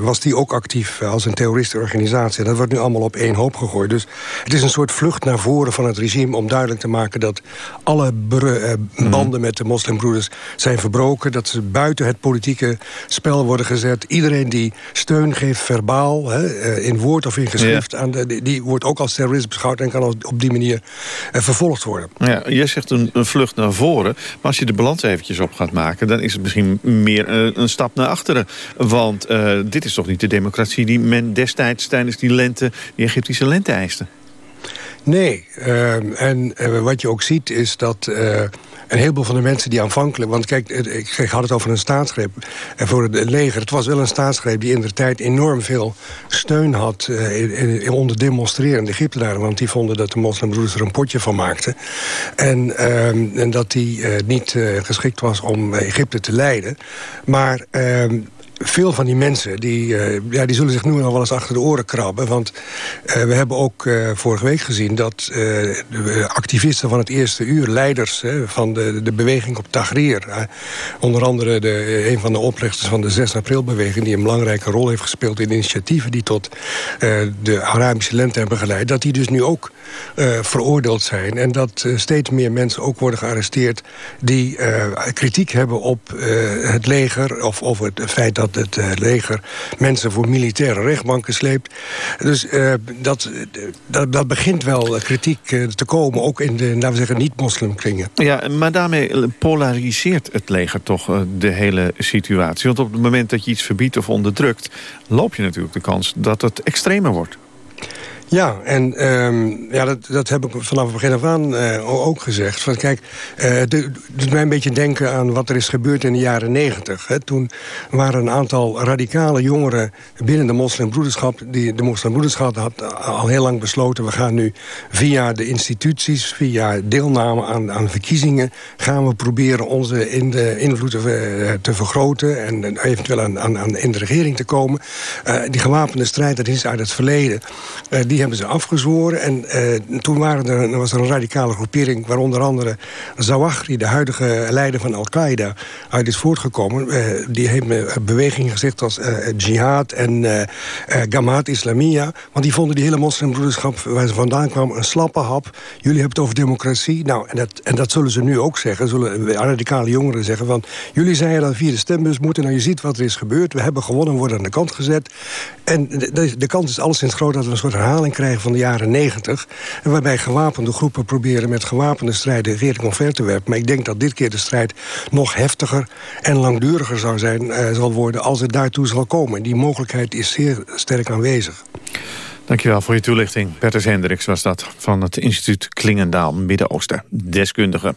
was die ook actief als een terroristenorganisatie. Dat wordt nu allemaal op één hoop gegooid. Dus het is een soort vlucht naar voren van het regime... om duidelijk te maken dat alle eh, banden met de moslimbroeders zijn verbroken. Dat ze buiten het politieke spel worden gezet. Iedereen die steun geeft verbaal, hè, eh, in woord of in geschrift... Aan de, die wordt ook als terrorist beschouwd... en kan op die manier uh, vervolgd worden. Ja, jij zegt een, een, vlucht naar voren. Maar als je de balans eventjes op gaat maken... dan is het misschien meer een stap naar achteren. Want uh, dit is toch niet de democratie die men destijds... tijdens die lente, die Egyptische lente eisten. Nee, uh, en uh, wat je ook ziet is dat uh, een heleboel van de mensen die aanvankelijk... want kijk, ik had het over een staatsgreep en voor het leger. Het was wel een staatsgreep die in de tijd enorm veel steun had... Onder demonstrerende Egyptenaren. Want die vonden dat de moslimbroeders er een potje van maakten. En, ehm, en dat die niet geschikt was om Egypte te leiden. Maar ehm, veel van die mensen die, uh, ja, die zullen zich nu nog wel eens achter de oren krabben. Want uh, we hebben ook uh, vorige week gezien dat de activisten van het eerste uur... leiders van de, de beweging op Tahrir... onder andere de, een van de oprichters van de 6 april-beweging... die een belangrijke rol heeft gespeeld in initiatieven... die tot de Arabische lente hebben geleid... dat die dus nu ook veroordeeld zijn. En dat steeds meer mensen ook worden gearresteerd... die kritiek hebben op het leger of, of het feit dat het uh, leger mensen voor militaire rechtbanken sleept. Dus uh, dat, dat, dat begint wel kritiek uh, te komen, ook in de, laten we zeggen, niet-moslimkringen. Ja, maar daarmee polariseert het leger toch de hele situatie. Want op het moment dat je iets verbiedt of onderdrukt... loop je natuurlijk de kans dat het extremer wordt. Ja, en um, ja, dat, dat heb ik vanaf het begin af aan uh, ook gezegd. Van, kijk, het doet mij een beetje denken aan wat er is gebeurd in de jaren negentig. Toen waren een aantal radicale jongeren binnen de moslimbroederschap... Die, de moslimbroederschap had al heel lang besloten... we gaan nu via de instituties, via deelname aan, aan verkiezingen... gaan we proberen onze in de invloed te, te vergroten... en eventueel aan, aan, in de regering te komen. Die gewapende strijd, dat is uit het verleden... die hebben ze afgezworen. En uh, toen waren er, was er een radicale groepering... waar onder andere Zawahri, de huidige leider van Al-Qaeda... uit is voortgekomen. Uh, die heeft een beweging gezegd als uh, jihad en Gamaat Islamia. Want die vonden die hele moslimbroederschap waar ze vandaan kwamen... een slappe hap. Jullie hebben het over democratie. Nou, en dat, en dat zullen ze nu ook zeggen. Zullen radicale jongeren zeggen. Want jullie zeiden dat via de stembus moeten. Nou, je ziet wat er is gebeurd. We hebben gewonnen, worden aan de kant gezet. En de, de kans is alleszins groot dat we een soort herhaling krijgen van de jaren 90. Waarbij gewapende groepen proberen met gewapende strijden regering omver te werpen. Maar ik denk dat dit keer de strijd nog heftiger en langduriger zou zijn, uh, zal worden als het daartoe zal komen. En die mogelijkheid is zeer sterk aanwezig. Dankjewel voor je toelichting. Bertus Hendricks was dat van het instituut Klingendaal Midden-Oosten. Deskundige.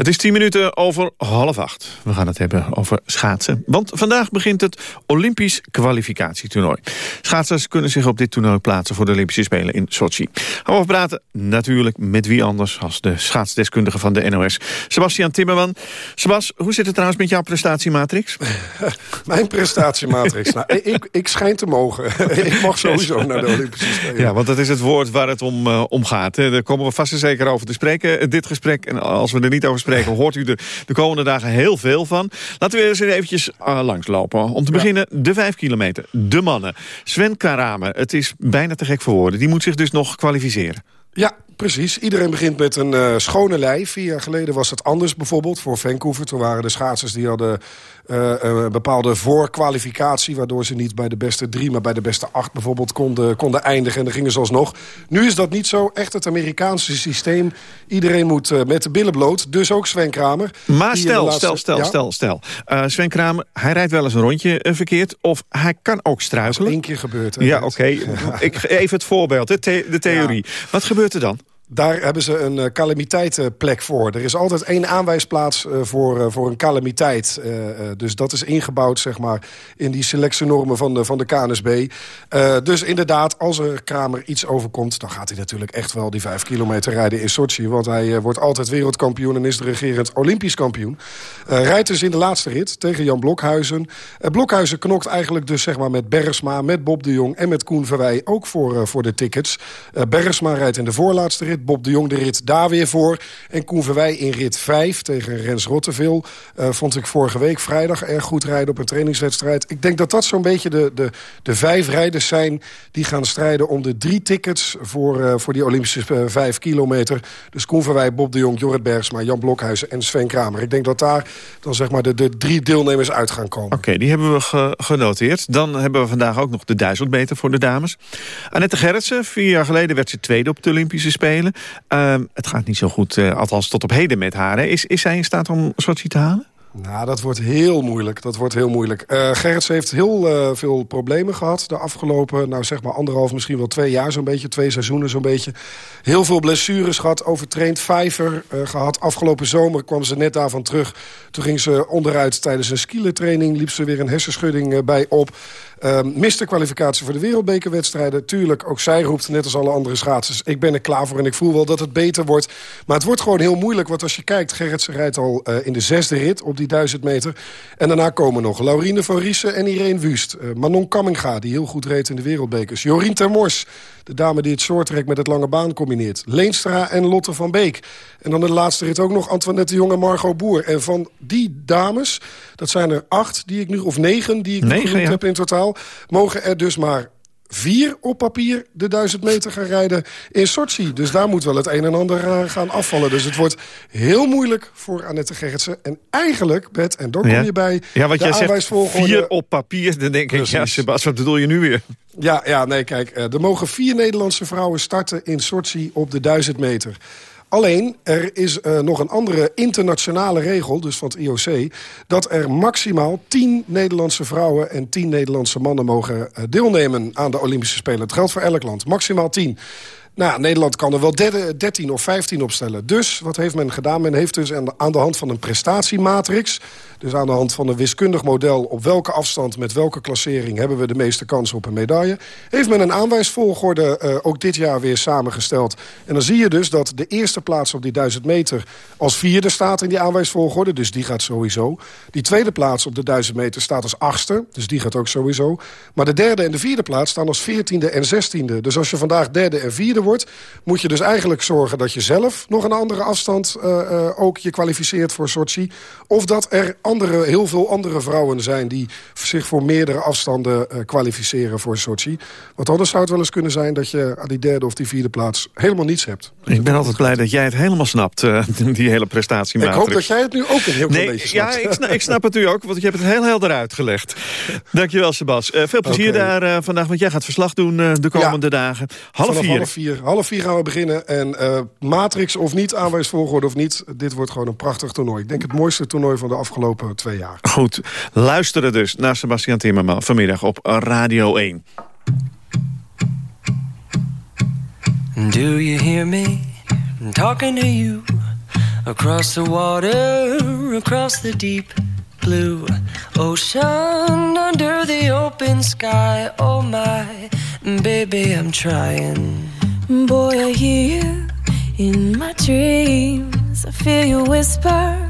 Het is tien minuten over half acht. We gaan het hebben over schaatsen. Want vandaag begint het Olympisch kwalificatietoernooi. Schaatsers kunnen zich op dit toernooi plaatsen... voor de Olympische Spelen in Sochi. Gaan we praten natuurlijk met wie anders... als de schaatsdeskundige van de NOS, Sebastian Timmerman. Sebas, hoe zit het trouwens met jouw prestatiematrix? Mijn prestatiematrix? nou, ik, ik schijn te mogen. ik mag sowieso naar de Olympische Spelen. Ja, want dat is het woord waar het om, uh, om gaat. Daar komen we vast en zeker over te spreken, dit gesprek. En als we er niet over spreken, hoort u er de komende dagen heel veel van. Laten we eens eventjes uh, langslopen. Om te beginnen de vijf kilometer. De mannen. Sven Karame, het is bijna te gek voor woorden. Die moet zich dus nog kwalificeren. Ja, precies. Iedereen begint met een uh, schone lei. Vier jaar geleden was het anders bijvoorbeeld voor Vancouver. Toen waren de schaatsers die hadden uh, een bepaalde voorkwalificatie... waardoor ze niet bij de beste drie, maar bij de beste acht bijvoorbeeld konden, konden eindigen. En dan gingen ze alsnog. Nu is dat niet zo. Echt het Amerikaanse systeem. Iedereen moet uh, met de billen bloot. Dus ook Sven Kramer. Maar stel, laatste... stel, stel, ja? stel, stel. Uh, Sven Kramer, hij rijdt wel eens een rondje verkeerd. Of hij kan ook struikelen. één keer gebeurd. Hè, ja, oké. Okay. Ik even het voorbeeld, de, the de theorie. Ja. Wat gebeurt er dan? Daar hebben ze een uh, calamiteitenplek voor. Er is altijd één aanwijsplaats uh, voor, uh, voor een calamiteit. dus dat is ingebouwd zeg maar, in die selectienormen van de, van de KNSB. dus inderdaad, als er Kramer iets overkomt... dan gaat hij natuurlijk echt wel die vijf kilometer rijden in Sochi. Want hij wordt altijd wereldkampioen en is de regerend Olympisch kampioen. rijdt dus in de laatste rit tegen Jan Blokhuizen. Blokhuizen knokt eigenlijk dus zeg maar, met Bergsma, met Bob de Jong... en met Koen Verwij ook voor, voor de tickets. Bergsma rijdt in de voorlaatste rit. Bob de Jong de rit daar weer voor. En Koen Verwij in rit 5 tegen Rens Rotteveel. Uh, vond ik vorige week vrijdag erg goed rijden op een trainingswedstrijd. Ik denk dat dat zo'n beetje de, de, de vijf rijders zijn... die gaan strijden om de drie tickets voor, uh, voor die Olympische uh, vijf kilometer. Dus Koen Verwij, Bob de Jong, Jorrit Bergsma, Jan Blokhuizen en Sven Kramer. Ik denk dat daar dan zeg maar de, de drie deelnemers uit gaan komen. Oké, die hebben we ge genoteerd. Dan hebben we vandaag ook nog de duizend meter voor de dames. Annette Gerritsen, vier jaar geleden werd ze tweede op de Olympische Spelen. Uh, het gaat niet zo goed, uh, althans tot op heden met haar. Hè. Is, is zij in staat om Sochi te halen? Nou, dat wordt heel moeilijk. Dat wordt heel moeilijk. Uh, Gerrits heeft heel uh, veel problemen gehad de afgelopen, nou zeg maar anderhalf, misschien wel twee jaar zo'n beetje, twee seizoenen zo'n beetje. Heel veel blessures gehad, overtraind, vijver gehad. Afgelopen zomer kwam ze net daarvan terug. Toen ging ze onderuit tijdens een skielertraining, liep ze weer een hersenschudding bij op. Uh, miste kwalificatie voor de wereldbekerwedstrijden. Tuurlijk, ook zij roept, net als alle andere schaatsers... ik ben er klaar voor en ik voel wel dat het beter wordt. Maar het wordt gewoon heel moeilijk, want als je kijkt... Gerritsen rijdt al uh, in de zesde rit op die duizend meter. En daarna komen nog Laurine van Riesen en Irene Wust. Uh, Manon Kamminga, die heel goed reed in de wereldbekers. Jorien Termors, de dame die het shorttrack met het lange baan combineert. Leenstra en Lotte van Beek. En dan de laatste rit ook nog Antoinette de Jong en Margot Boer. En van die dames, dat zijn er acht die ik nu, of negen die ik nu genoemd ja. heb in totaal... mogen er dus maar vier op papier de duizend meter gaan rijden in Sochi. Dus daar moet wel het een en ander uh, gaan afvallen. Dus het wordt heel moeilijk voor Annette Gerritsen. En eigenlijk, Bert, en dan kom je ja. bij ja, want de jij zegt vier op papier. Dan denk ik, ja, Sebas, wat bedoel je nu weer? Ja, ja nee, kijk, uh, er mogen vier Nederlandse vrouwen starten in Sochi op de duizend meter. Alleen, er is uh, nog een andere internationale regel, dus van het IOC... dat er maximaal 10 Nederlandse vrouwen en 10 Nederlandse mannen mogen uh, deelnemen aan de Olympische Spelen. Het geldt voor elk land, maximaal 10. Nou, Nederland kan er wel 13 of 15 opstellen. Dus, wat heeft men gedaan? Men heeft dus aan de, aan de hand van een prestatiematrix... dus aan de hand van een wiskundig model... op welke afstand, met welke klassering... hebben we de meeste kans op een medaille... heeft men een aanwijsvolgorde uh, ook dit jaar weer samengesteld. En dan zie je dus dat de eerste plaats op die 1000 meter... als vierde staat in die aanwijsvolgorde, dus die gaat sowieso. Die tweede plaats op de 1000 meter staat als achtste, dus die gaat ook sowieso. Maar de derde en de vierde plaats staan als veertiende en zestiende. Dus als je vandaag derde en vierde wordt... moet je dus eigenlijk zorgen dat je zelf nog een andere afstand... Uh, uh, ook je kwalificeert voor Sochi. Of dat er andere, heel veel andere vrouwen zijn... die zich voor meerdere afstanden uh, kwalificeren voor Sochi. Want anders zou het wel eens kunnen zijn... dat je aan die derde of die vierde plaats helemaal niets hebt. Ik ben altijd blij dat jij het helemaal snapt, uh, die hele prestatiematrix. Ik hoop dat jij het nu ook een heel nee, klein beetje snapt. Ja, ik snap, ik snap het nu ook, want je hebt het heel helder uitgelegd. Dankjewel, Sebas. Uh, veel plezier okay. daar vandaag, want jij gaat verslag doen de komende ja, dagen. Half vier. half vier. Half vier gaan we beginnen. En matrix of niet, aanwijsvolgorde of niet... dit wordt gewoon een prachtig toernooi. Ik denk het mooiste toernooi van de afgelopen twee jaar. Goed, luisteren dus naar Sebastian Timmerman vanmiddag op Radio 1. Do you hear me talking to you across the water, across the deep blue ocean, under the open sky. Oh my, baby, I'm trying. Boy, I hear you in my dreams. I feel you whisper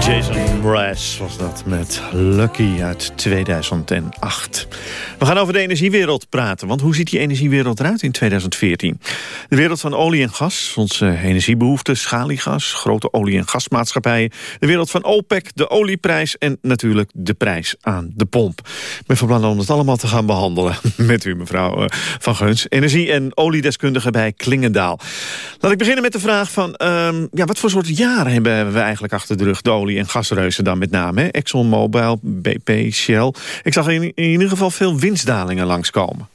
Jason Mraz was dat met Lucky uit 2008. We gaan over de energiewereld praten, want hoe ziet die energiewereld eruit in 2014? De wereld van olie en gas, onze energiebehoeften, schaliegas, grote olie- en gasmaatschappijen, de wereld van OPEC, de olieprijs en natuurlijk de prijs aan de pomp. Ik ben van plan om het allemaal te gaan behandelen met u, mevrouw eh, Van Geuns, energie- en oliedeskundige bij Klingendaal. Laat ik beginnen met de vraag van, ehm, ja, wat voor soort jaren hebben we eigenlijk achter de rug, de olie- en gasreuzen dan met name? ExxonMobil, BP, Shell. Ik zag in, in ieder geval veel winstdalingen langskomen.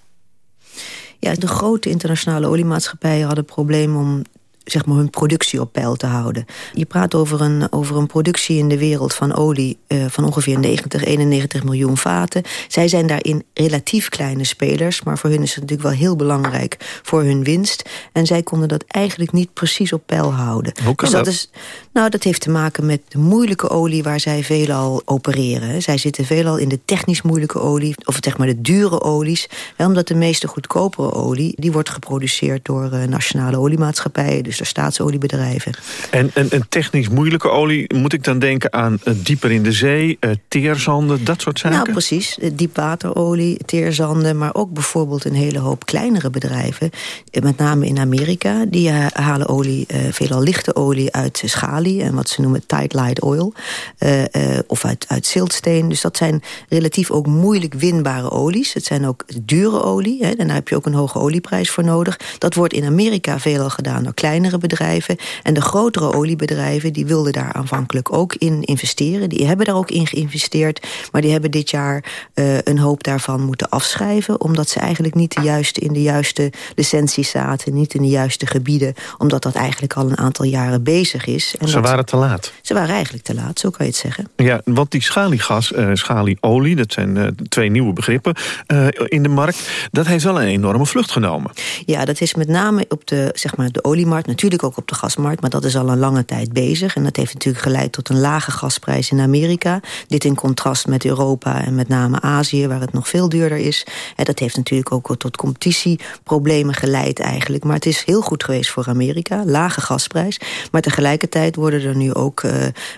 Ja, de grote internationale oliemaatschappijen hadden problemen om zeg maar, hun productie op peil te houden. Je praat over een, over een productie in de wereld van olie... Uh, van ongeveer 90, 91 miljoen vaten. Zij zijn daarin relatief kleine spelers... maar voor hun is het natuurlijk wel heel belangrijk voor hun winst. En zij konden dat eigenlijk niet precies op peil houden. Hoe kan dus dat? dat? Is, nou, dat heeft te maken met de moeilijke olie waar zij veelal opereren. Zij zitten veelal in de technisch moeilijke olie... of zeg maar de dure olies. Omdat de meeste goedkopere olie... die wordt geproduceerd door uh, nationale oliemaatschappijen... dus door staatsoliebedrijven. En, en, en, technisch moeilijke olie, moet ik dan denken aan uh, dieper in de zee, uh, teerzanden, dat soort zaken? Nou, precies. Diepwaterolie, teerzanden, maar ook bijvoorbeeld een hele hoop kleinere bedrijven. Met name in Amerika, die halen olie, veelal lichte olie uit schalie en wat ze noemen tight light oil. of uit, uit ziltsteen. Dus dat zijn relatief ook moeilijk winbare olies. Het zijn ook dure olie, hè, heb je ook een hoge olieprijs voor nodig. Dat wordt in Amerika veelal gedaan door kleinere bedrijven. En de grotere oliebedrijven die wilden daar aanvankelijk ook in investeren. Die hebben daar ook in geïnvesteerd. Maar die hebben dit jaar uh, een hoop daarvan moeten afschrijven. Omdat ze eigenlijk niet de juiste, in de juiste licenties zaten. Niet in de juiste gebieden. Omdat dat eigenlijk al een aantal jaren bezig is. En ze waren te laat. Ze waren eigenlijk te laat, zo kan je het zeggen. Ja, want die schaliegas, uh, schalieolie, dat zijn uh, twee nieuwe begrippen in de markt. Dat heeft wel een enorme vlucht genomen. Ja, dat is met name op de, zeg maar, de oliemarkt. Natuurlijk ook op de gasmarkt, maar dat is al een lange tijd bezig. En dat heeft natuurlijk geleid tot een lage gasprijs in Amerika. Dit in contrast met Europa en met name Azië, waar het nog veel duurder is. En dat heeft natuurlijk ook tot competitieproblemen geleid eigenlijk. Maar het is heel goed geweest voor Amerika, lage gasprijs. Maar tegelijkertijd worden er nu ook, uh,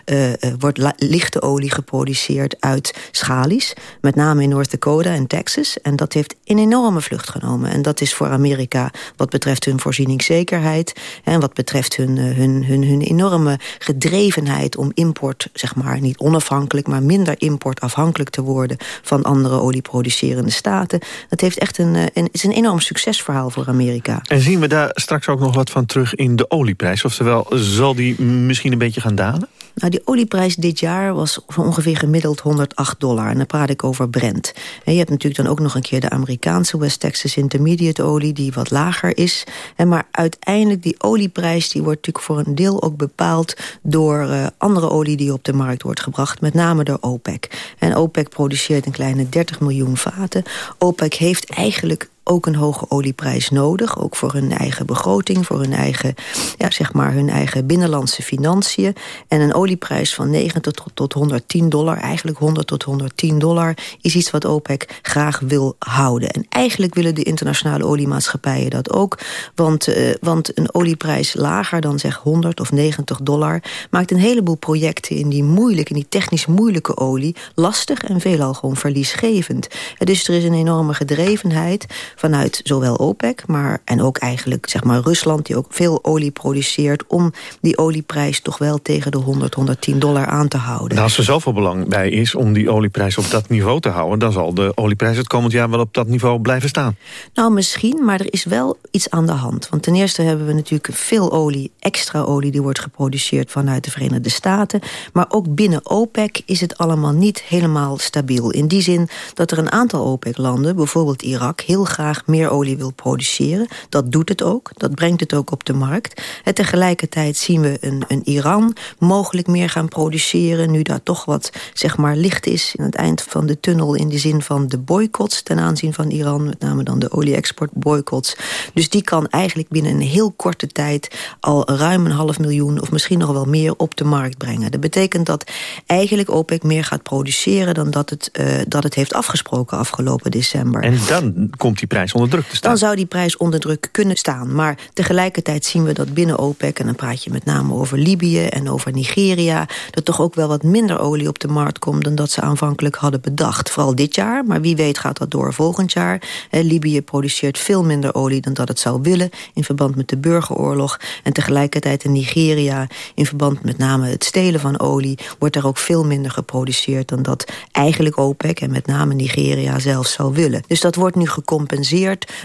uh, wordt lichte olie geproduceerd uit schalies. Met name in North Dakota en Texas. En dat heeft een enorme vlucht genomen. En dat is voor Amerika, wat betreft hun voorzieningszekerheid En wat betreft hun, hun, hun, hun enorme gedrevenheid om import, zeg maar, niet onafhankelijk, maar minder importafhankelijk te worden van andere olieproducerende staten. Dat heeft echt een, een, is een enorm succesverhaal voor Amerika. En zien we daar straks ook nog wat van terug in de olieprijs? Oftewel, zal die misschien een beetje gaan dalen? Nou, die olieprijs dit jaar was ongeveer gemiddeld 108 dollar. En dan praat ik over Brent. En je hebt natuurlijk dan ook nog een keer de Amerikaanse West Texas Intermediate olie... die wat lager is. En maar uiteindelijk die olieprijs die wordt natuurlijk voor een deel ook bepaald... door uh, andere olie die op de markt wordt gebracht. Met name door OPEC. En OPEC produceert een kleine 30 miljoen vaten. OPEC heeft eigenlijk ook een hoge olieprijs nodig. Ook voor hun eigen begroting, voor hun eigen, ja, zeg maar hun eigen binnenlandse financiën. En een olieprijs van 90 tot, tot 110 dollar, eigenlijk 100 tot 110 dollar... is iets wat OPEC graag wil houden. En eigenlijk willen de internationale oliemaatschappijen dat ook. Want, uh, want een olieprijs lager dan zeg 100 of 90 dollar... maakt een heleboel projecten in die moeilijke, in die technisch moeilijke olie... lastig en veelal gewoon verliesgevend. Dus er is een enorme gedrevenheid vanuit zowel OPEC, maar en ook eigenlijk zeg maar Rusland... die ook veel olie produceert, om die olieprijs toch wel tegen de 100, 110 dollar aan te houden. Nou, als er zoveel belang bij is om die olieprijs op dat niveau te houden... dan zal de olieprijs het komend jaar wel op dat niveau blijven staan. Nou, misschien, maar er is wel iets aan de hand. Want ten eerste hebben we natuurlijk veel olie, extra olie... die wordt geproduceerd vanuit de Verenigde Staten. Maar ook binnen OPEC is het allemaal niet helemaal stabiel. In die zin dat er een aantal OPEC-landen, bijvoorbeeld Irak... heel graag meer olie wil produceren. Dat doet het ook, dat brengt het ook op de markt. En tegelijkertijd zien we een, een Iran mogelijk meer gaan produceren... nu daar toch wat zeg maar, licht is in het eind van de tunnel... in de zin van de boycotts ten aanzien van Iran... met name dan de olie-export boycotts. Dus die kan eigenlijk binnen een heel korte tijd... al ruim een half miljoen of misschien nog wel meer op de markt brengen. Dat betekent dat eigenlijk OPEC meer gaat produceren... dan dat het, uh, dat het heeft afgesproken afgelopen december. En dan komt die prijs onder druk te staan. Dan zou die prijs onder druk kunnen staan. Maar tegelijkertijd zien we dat binnen OPEC... en dan praat je met name over Libië en over Nigeria... er toch ook wel wat minder olie op de markt komt... dan dat ze aanvankelijk hadden bedacht. Vooral dit jaar, maar wie weet gaat dat door volgend jaar. Libië produceert veel minder olie dan dat het zou willen... in verband met de burgeroorlog. En tegelijkertijd in Nigeria, in verband met name het stelen van olie... wordt er ook veel minder geproduceerd dan dat eigenlijk OPEC... en met name Nigeria zelf zou willen. Dus dat wordt nu gecompenseerd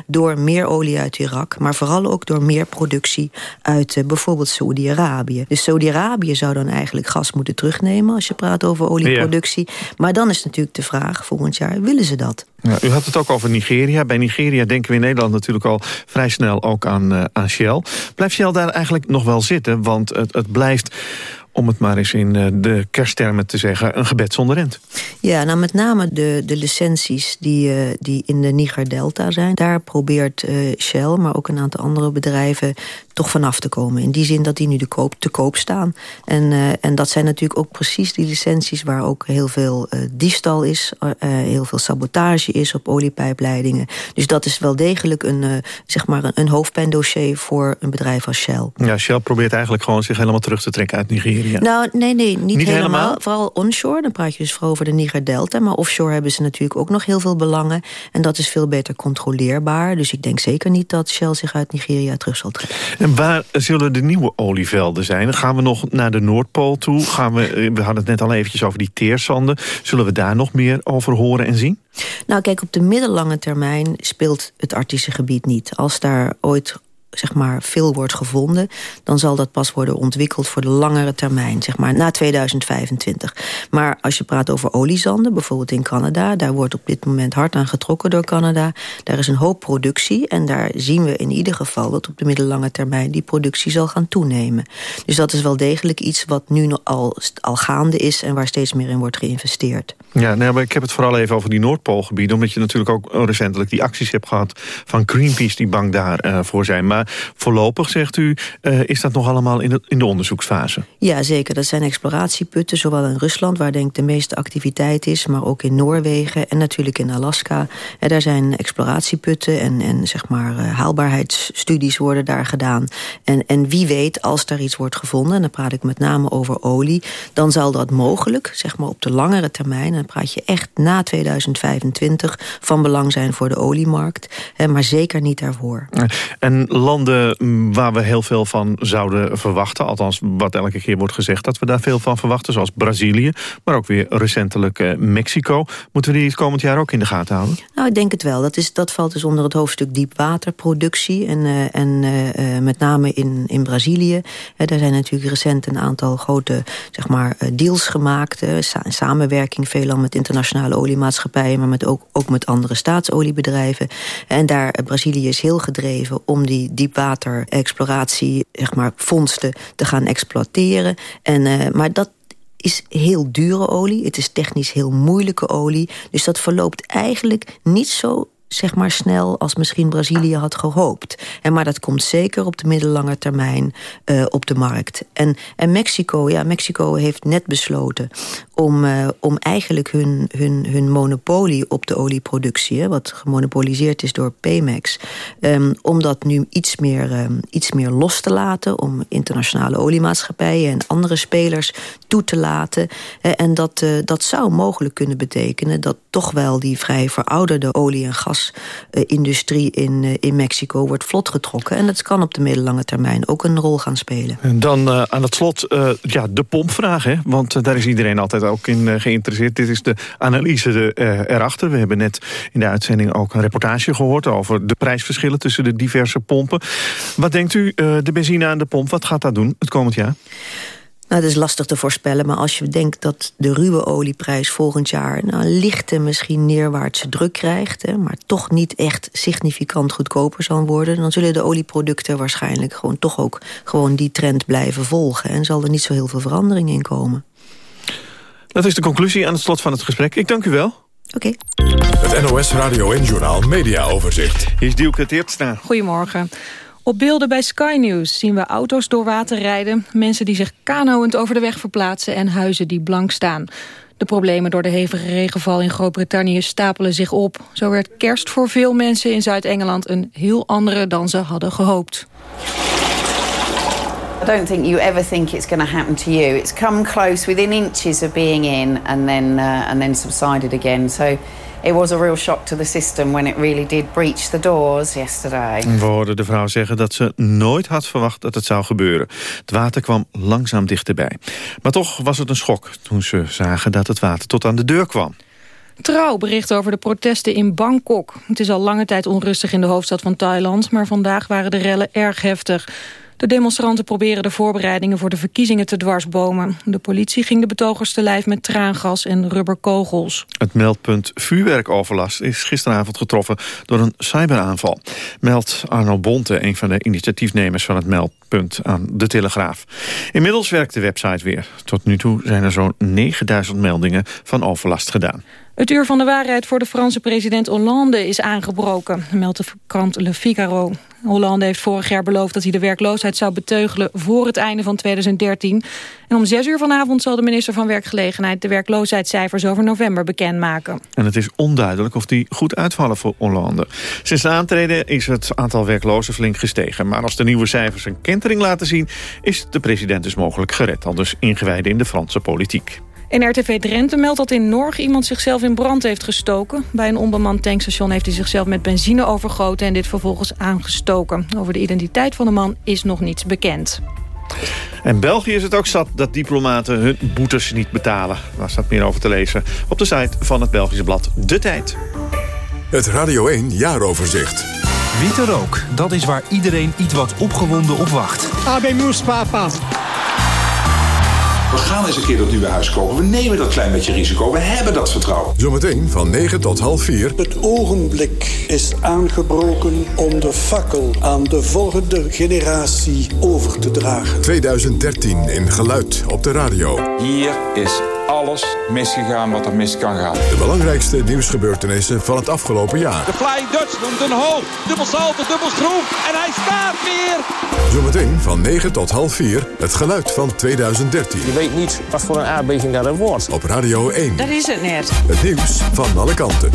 door meer olie uit Irak... maar vooral ook door meer productie uit uh, bijvoorbeeld Saudi-Arabië. Dus Saudi-Arabië zou dan eigenlijk gas moeten terugnemen... als je praat over olieproductie. Ja. Maar dan is natuurlijk de vraag, volgend jaar, willen ze dat? Ja, u had het ook over Nigeria. Bij Nigeria denken we in Nederland natuurlijk al vrij snel ook aan, uh, aan Shell. Blijft Shell daar eigenlijk nog wel zitten? Want het, het blijft om het maar eens in de kersttermen te zeggen, een gebed zonder rent. Ja, nou met name de, de licenties die, uh, die in de Niger-Delta zijn. Daar probeert uh, Shell, maar ook een aantal andere bedrijven toch vanaf te komen. In die zin dat die nu de koop, te koop staan. En, uh, en dat zijn natuurlijk ook precies die licenties... waar ook heel veel uh, diefstal is, uh, heel veel sabotage is op oliepijpleidingen. Dus dat is wel degelijk een, zeg maar een, een hoofdpijndossier voor een bedrijf als Shell. Ja, Shell probeert eigenlijk gewoon zich helemaal terug te trekken uit Nigeria. Nou, nee, nee, niet, niet helemaal. helemaal. Vooral onshore, dan praat je dus vooral over de Niger-Delta. Maar offshore hebben ze natuurlijk ook nog heel veel belangen. En dat is veel beter controleerbaar. Dus ik denk zeker niet dat Shell zich uit Nigeria terug zal trekken. En waar zullen de nieuwe olievelden zijn? Gaan we nog naar de Noordpool toe? Gaan we, eh, we hadden het net al eventjes over die teerzanden. Zullen we daar nog meer over horen en zien? Nou kijk, op de middellange termijn speelt het Arctische gebied niet. Als daar ooit zeg maar, veel wordt gevonden... dan zal dat pas worden ontwikkeld voor de langere termijn, zeg maar, na 2025. Maar als je praat over oliezanden, bijvoorbeeld in Canada... daar wordt op dit moment hard aan getrokken door Canada. Daar is een hoop productie en daar zien we in ieder geval... dat op de middellange termijn die productie zal gaan toenemen. Dus dat is wel degelijk iets wat nu al, al gaande is... en waar steeds meer in wordt geïnvesteerd. Ja, nee, maar ik heb het vooral even over die Noordpoolgebieden... omdat je natuurlijk ook recentelijk die acties hebt gehad... van Greenpeace die bang daarvoor voor zijn. Maar voorlopig, zegt u, uh, is dat nog allemaal in de, in de onderzoeksfase? Ja, zeker. Dat zijn exploratieputten, zowel in Rusland... waar denk ik de meeste activiteit is, maar ook in Noorwegen... en natuurlijk in Alaska. En daar zijn exploratieputten en, en zeg maar, uh, haalbaarheidsstudies worden daar gedaan. En, en wie weet, als daar iets wordt gevonden... en dan praat ik met name over olie... dan zal dat mogelijk, zeg maar op de langere termijn... en dan praat je echt na 2025 van belang zijn voor de oliemarkt... maar zeker niet daarvoor. En land landen mm, waar we heel veel van zouden verwachten. Althans, wat elke keer wordt gezegd dat we daar veel van verwachten. Zoals Brazilië, maar ook weer recentelijk eh, Mexico. Moeten we die het komend jaar ook in de gaten houden? Nou, ik denk het wel. Dat, is, dat valt dus onder het hoofdstuk diepwaterproductie. En, eh, en eh, met name in, in Brazilië. Eh, daar zijn natuurlijk recent een aantal grote zeg maar, deals gemaakt. sa- in samenwerking veelal met internationale oliemaatschappijen... maar met ook, ook met andere staatsoliebedrijven. En daar, Brazilië is heel gedreven om die diepwaterexploratie... zeg maar, vondsten te gaan exploiteren. En, eh, maar dat is heel dure olie. Het is technisch heel moeilijke olie. Dus dat verloopt eigenlijk niet zo zeg maar snel als misschien Brazilië had gehoopt. En maar dat komt zeker op de middellange termijn eh, op de markt. En, en Mexico, ja, Mexico heeft net besloten om, eh, om eigenlijk hun, hun, hun monopolie op de olieproductie... Hè, wat gemonopoliseerd is door Pemex... ehm, om dat nu iets meer, ehm, iets meer los te laten... om internationale oliemaatschappijen en andere spelers toe te laten. Eh, en dat, dat zou mogelijk kunnen betekenen... dat toch wel die vrij verouderde olie- en gasindustrie in, eh, in Mexico wordt vlotgetrokken. En dat kan op de middellange termijn ook een rol gaan spelen. En dan eh, aan het slot eh, ja, de pompvraag. Hè? Want daar is iedereen altijd ook in geïnteresseerd. Dit is de analyse erachter. We hebben net in de uitzending ook een reportage gehoord... over de prijsverschillen tussen de diverse pompen. Wat denkt u, de benzine aan de pomp, wat gaat dat doen het komend jaar? Nou, dat is lastig te voorspellen, maar als je denkt dat de ruwe olieprijs volgend jaar nou, een lichte, misschien neerwaartse druk krijgt, hè, maar toch niet echt significant goedkoper zal worden, dan zullen de olieproducten waarschijnlijk gewoon toch ook gewoon die trend blijven volgen en zal er niet zo heel veel verandering in komen. Dat is de conclusie aan het slot van het gesprek. Ik dank u wel. Oké. Het NOS Radio en Journaal Media Overzicht. Hier is Dielke Teertstra. Goedemorgen. Op beelden bij Sky News zien we auto's door water rijden... mensen die zich kanoënd over de weg verplaatsen... en huizen die blank staan. De problemen door de hevige regenval in Groot-Brittannië stapelen zich op. Zo werd kerst voor veel mensen in Zuid-Engeland... een heel andere dan ze hadden gehoopt. I don't think you ever think it's going to happen to you. It's come close within inches of being in and then uh, and then subsided again. So it was a real shock to the system when it really did breach the doors yesterday. We hoorden de vrouw zeggen dat ze nooit had verwacht dat het zou gebeuren. Het water kwam langzaam dichterbij. Maar toch was het een schok toen ze zagen dat het water tot aan de deur kwam. Trouw bericht over de protesten in Bangkok. Het is al lange tijd onrustig in de hoofdstad van Thailand... maar vandaag waren de rellen erg heftig. De demonstranten proberen de voorbereidingen voor de verkiezingen te dwarsbomen. De politie ging de betogers te lijf met traangas en rubberkogels. Het meldpunt vuurwerkoverlast is gisteravond getroffen door een cyberaanval. Meldt Arno Bonte, een van de initiatiefnemers van het meldpunt aan de Telegraaf. Inmiddels werkt de website weer. Tot nu toe zijn er zo'n 9000 meldingen van overlast gedaan. Het uur van de waarheid voor de Franse president Hollande is aangebroken, meldt de krant Le Figaro. Hollande heeft vorig jaar beloofd dat hij de werkloosheid zou beteugelen voor het einde van 2013. En om zes uur vanavond zal de minister van Werkgelegenheid de werkloosheidscijfers over november bekendmaken. En het is onduidelijk of die goed uitvallen voor Hollande. Sinds de aantreden is het aantal werklozen flink gestegen. Maar als de nieuwe cijfers een kentering laten zien... is de president dus mogelijk gered. Al dus ingewijden in de Franse politiek. En RTV Drenthe meldt dat in Norg iemand zichzelf in brand heeft gestoken. Bij een onbemand tankstation heeft hij zichzelf met benzine overgoten... en dit vervolgens aangestoken. Over de identiteit van de man is nog niets bekend. En België is het ook zat dat diplomaten hun boetes niet betalen. Daar staat meer over te lezen op de site van het Belgische blad De Tijd. Het Radio 1 Jaaroverzicht. Witte rook, dat is waar iedereen iets wat opgewonden op wacht. Abemus papa. We gaan eens een keer dat nieuwe huis kopen. We nemen dat klein beetje risico. We hebben dat vertrouwen. Zometeen van 9 tot half 4. Het ogenblik is aangebroken om de fakkel aan de volgende generatie over te dragen. 2013 in Geluid op de radio. Hier is alles misgegaan wat er mis kan gaan. De belangrijkste nieuwsgebeurtenissen van het afgelopen jaar. De Flying Dutchman, Den Hoog, dubbel salto, dubbel schroef en hij staat weer. Zometeen van 9 tot half 4 het geluid van 2013. Je weet niet wat voor een aardbeving dat er wordt. Op Radio 1. Dat is het net. Het nieuws van alle kanten.